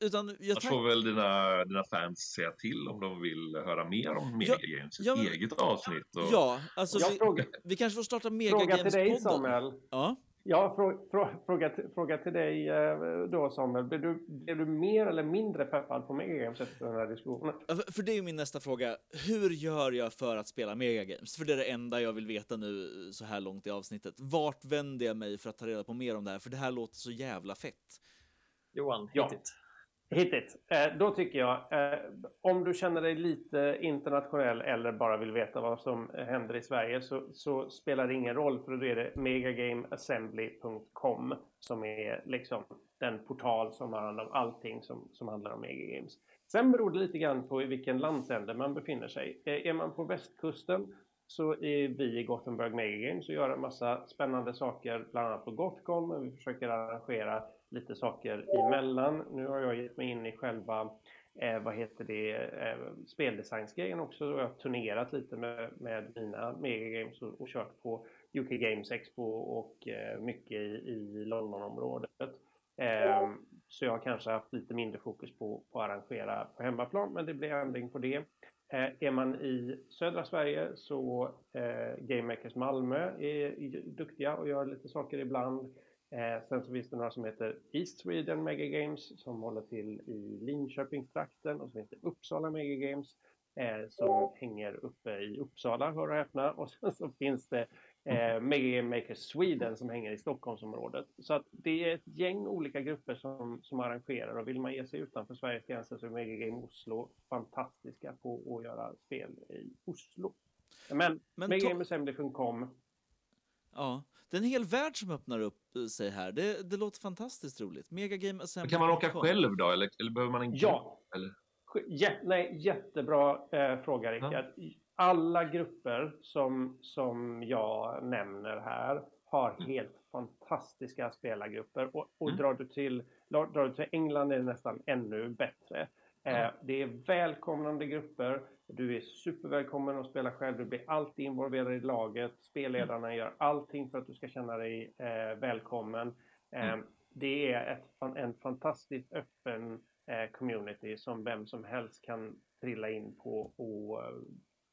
utan jag Jag får väl dina, dina fans säga till om de vill höra mer om Ja, Mega Games, ett ja, men- eget avsnitt. Och... Ja, alltså Jag vi, vi kanske får starta Mega fråga till dig. Samuel. Ja. Ja, frå, frå, fråga, fråga till dig eh, då Samuel. Blev du, blev du mer eller mindre peppad på Megagames efter den här diskussionen? För det är min nästa fråga. Hur gör jag för att spela Megagames? För det är det enda jag vill veta nu så här långt i avsnittet. Vart vänder jag mig för att ta reda på mer om det här? För det här låter så jävla fett. Johan, ja. hittigt. Hittigt. Eh, då tycker jag, eh, om du känner dig lite internationell eller bara vill veta vad som händer i Sverige så, så spelar det ingen roll för då är det megagameassembly.com som är liksom den portal som har hand om allting som, som handlar om megagames. Sen beror det lite grann på i vilken landsände man befinner sig. Eh, är man på västkusten så är vi i Gothenburg Megagames och gör en massa spännande saker, bland annat på Gotcon, men vi försöker arrangera lite saker emellan. Nu har jag gett mig in i själva eh, vad heter det, eh, speldesignsgrejen också. Och jag har turnerat lite med, med mina megagames och, och kört på UK Games Expo och eh, mycket i, i Londonområdet. Eh, så jag har kanske haft lite mindre fokus på, på att arrangera på hemmaplan, men det blir ändring på det. Eh, är man i södra Sverige så eh, Game Makers Malmö är duktiga och gör lite saker ibland. Eh, sen så finns det några som heter East Sweden Mega Games som håller till i Linköpingstrakten och så finns det Uppsala Mega Games eh, som hänger uppe i Uppsala, hör och häpna. Och sen så finns det eh, Mega Game Makers Sweden som hänger i Stockholmsområdet. Så att det är ett gäng olika grupper som, som arrangerar och vill man ge sig utanför Sveriges gränser så är Mega Game Oslo fantastiska på att göra spel i Oslo. Men, Men megagameassembly.com Ja, det är en hel värld som öppnar upp sig här. Det, det låter fantastiskt roligt. Megagame Assembly. Kan man åka själv då, eller, eller behöver man en grupp? Ja. Eller? Jä nej, jättebra eh, fråga, Rickard. Ja. Alla grupper som, som jag nämner här har mm. helt fantastiska spelargrupper. Och, och mm. drar, du till, drar du till England är det nästan ännu bättre. Eh, det är välkomnande grupper. Du är supervälkommen att spela själv. Du blir alltid involverad i laget. Spelledarna gör allting för att du ska känna dig eh, välkommen. Eh, mm. Det är ett, en fantastiskt öppen eh, community som vem som helst kan trilla in på och,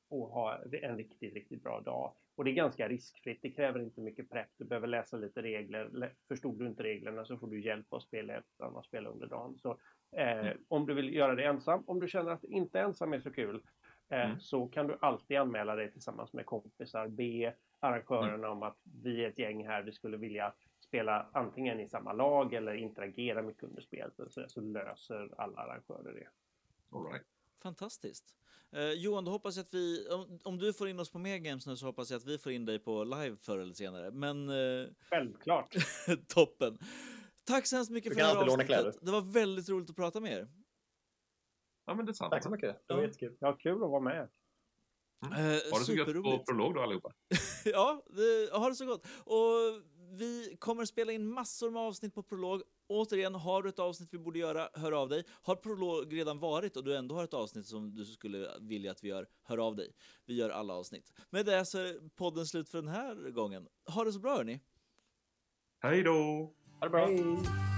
och ha en riktigt, riktigt bra dag. Och det är ganska riskfritt. Det kräver inte mycket prepp. Du behöver läsa lite regler. Förstod du inte reglerna så får du hjälp av spelledaren att spela under dagen. Så eh, om du vill göra det ensam, om du känner att inte ensam är så kul, Eh, mm. så kan du alltid anmäla dig tillsammans med kompisar. Be arrangörerna mm. om att vi är ett gäng här, vi skulle vilja spela antingen i samma lag eller interagera mycket under spelet. Så, så löser alla arrangörer det. All right. Fantastiskt. Eh, Johan, då hoppas jag att vi, om, om, du får in oss på mer games nu så hoppas jag att vi får in dig på live förr eller senare. Men... Eh, Självklart. toppen. Tack så hemskt mycket för det här avsnittet. Det var väldigt roligt att prata med er. Ja, men detsamma. Tack så mycket. Det var jättekul. Ja, kul att vara med. Mm. Eh, ha det så gött på prolog då allihopa. ja, det, ha det så gott. Och vi kommer spela in massor med avsnitt på prolog. Återigen, har du ett avsnitt vi borde göra, hör av dig. Har prolog redan varit och du ändå har ett avsnitt som du skulle vilja att vi gör, hör av dig. Vi gör alla avsnitt. Med det så är podden slut för den här gången. Ha det så bra hörni. Hej då! Ha det bra. Hej.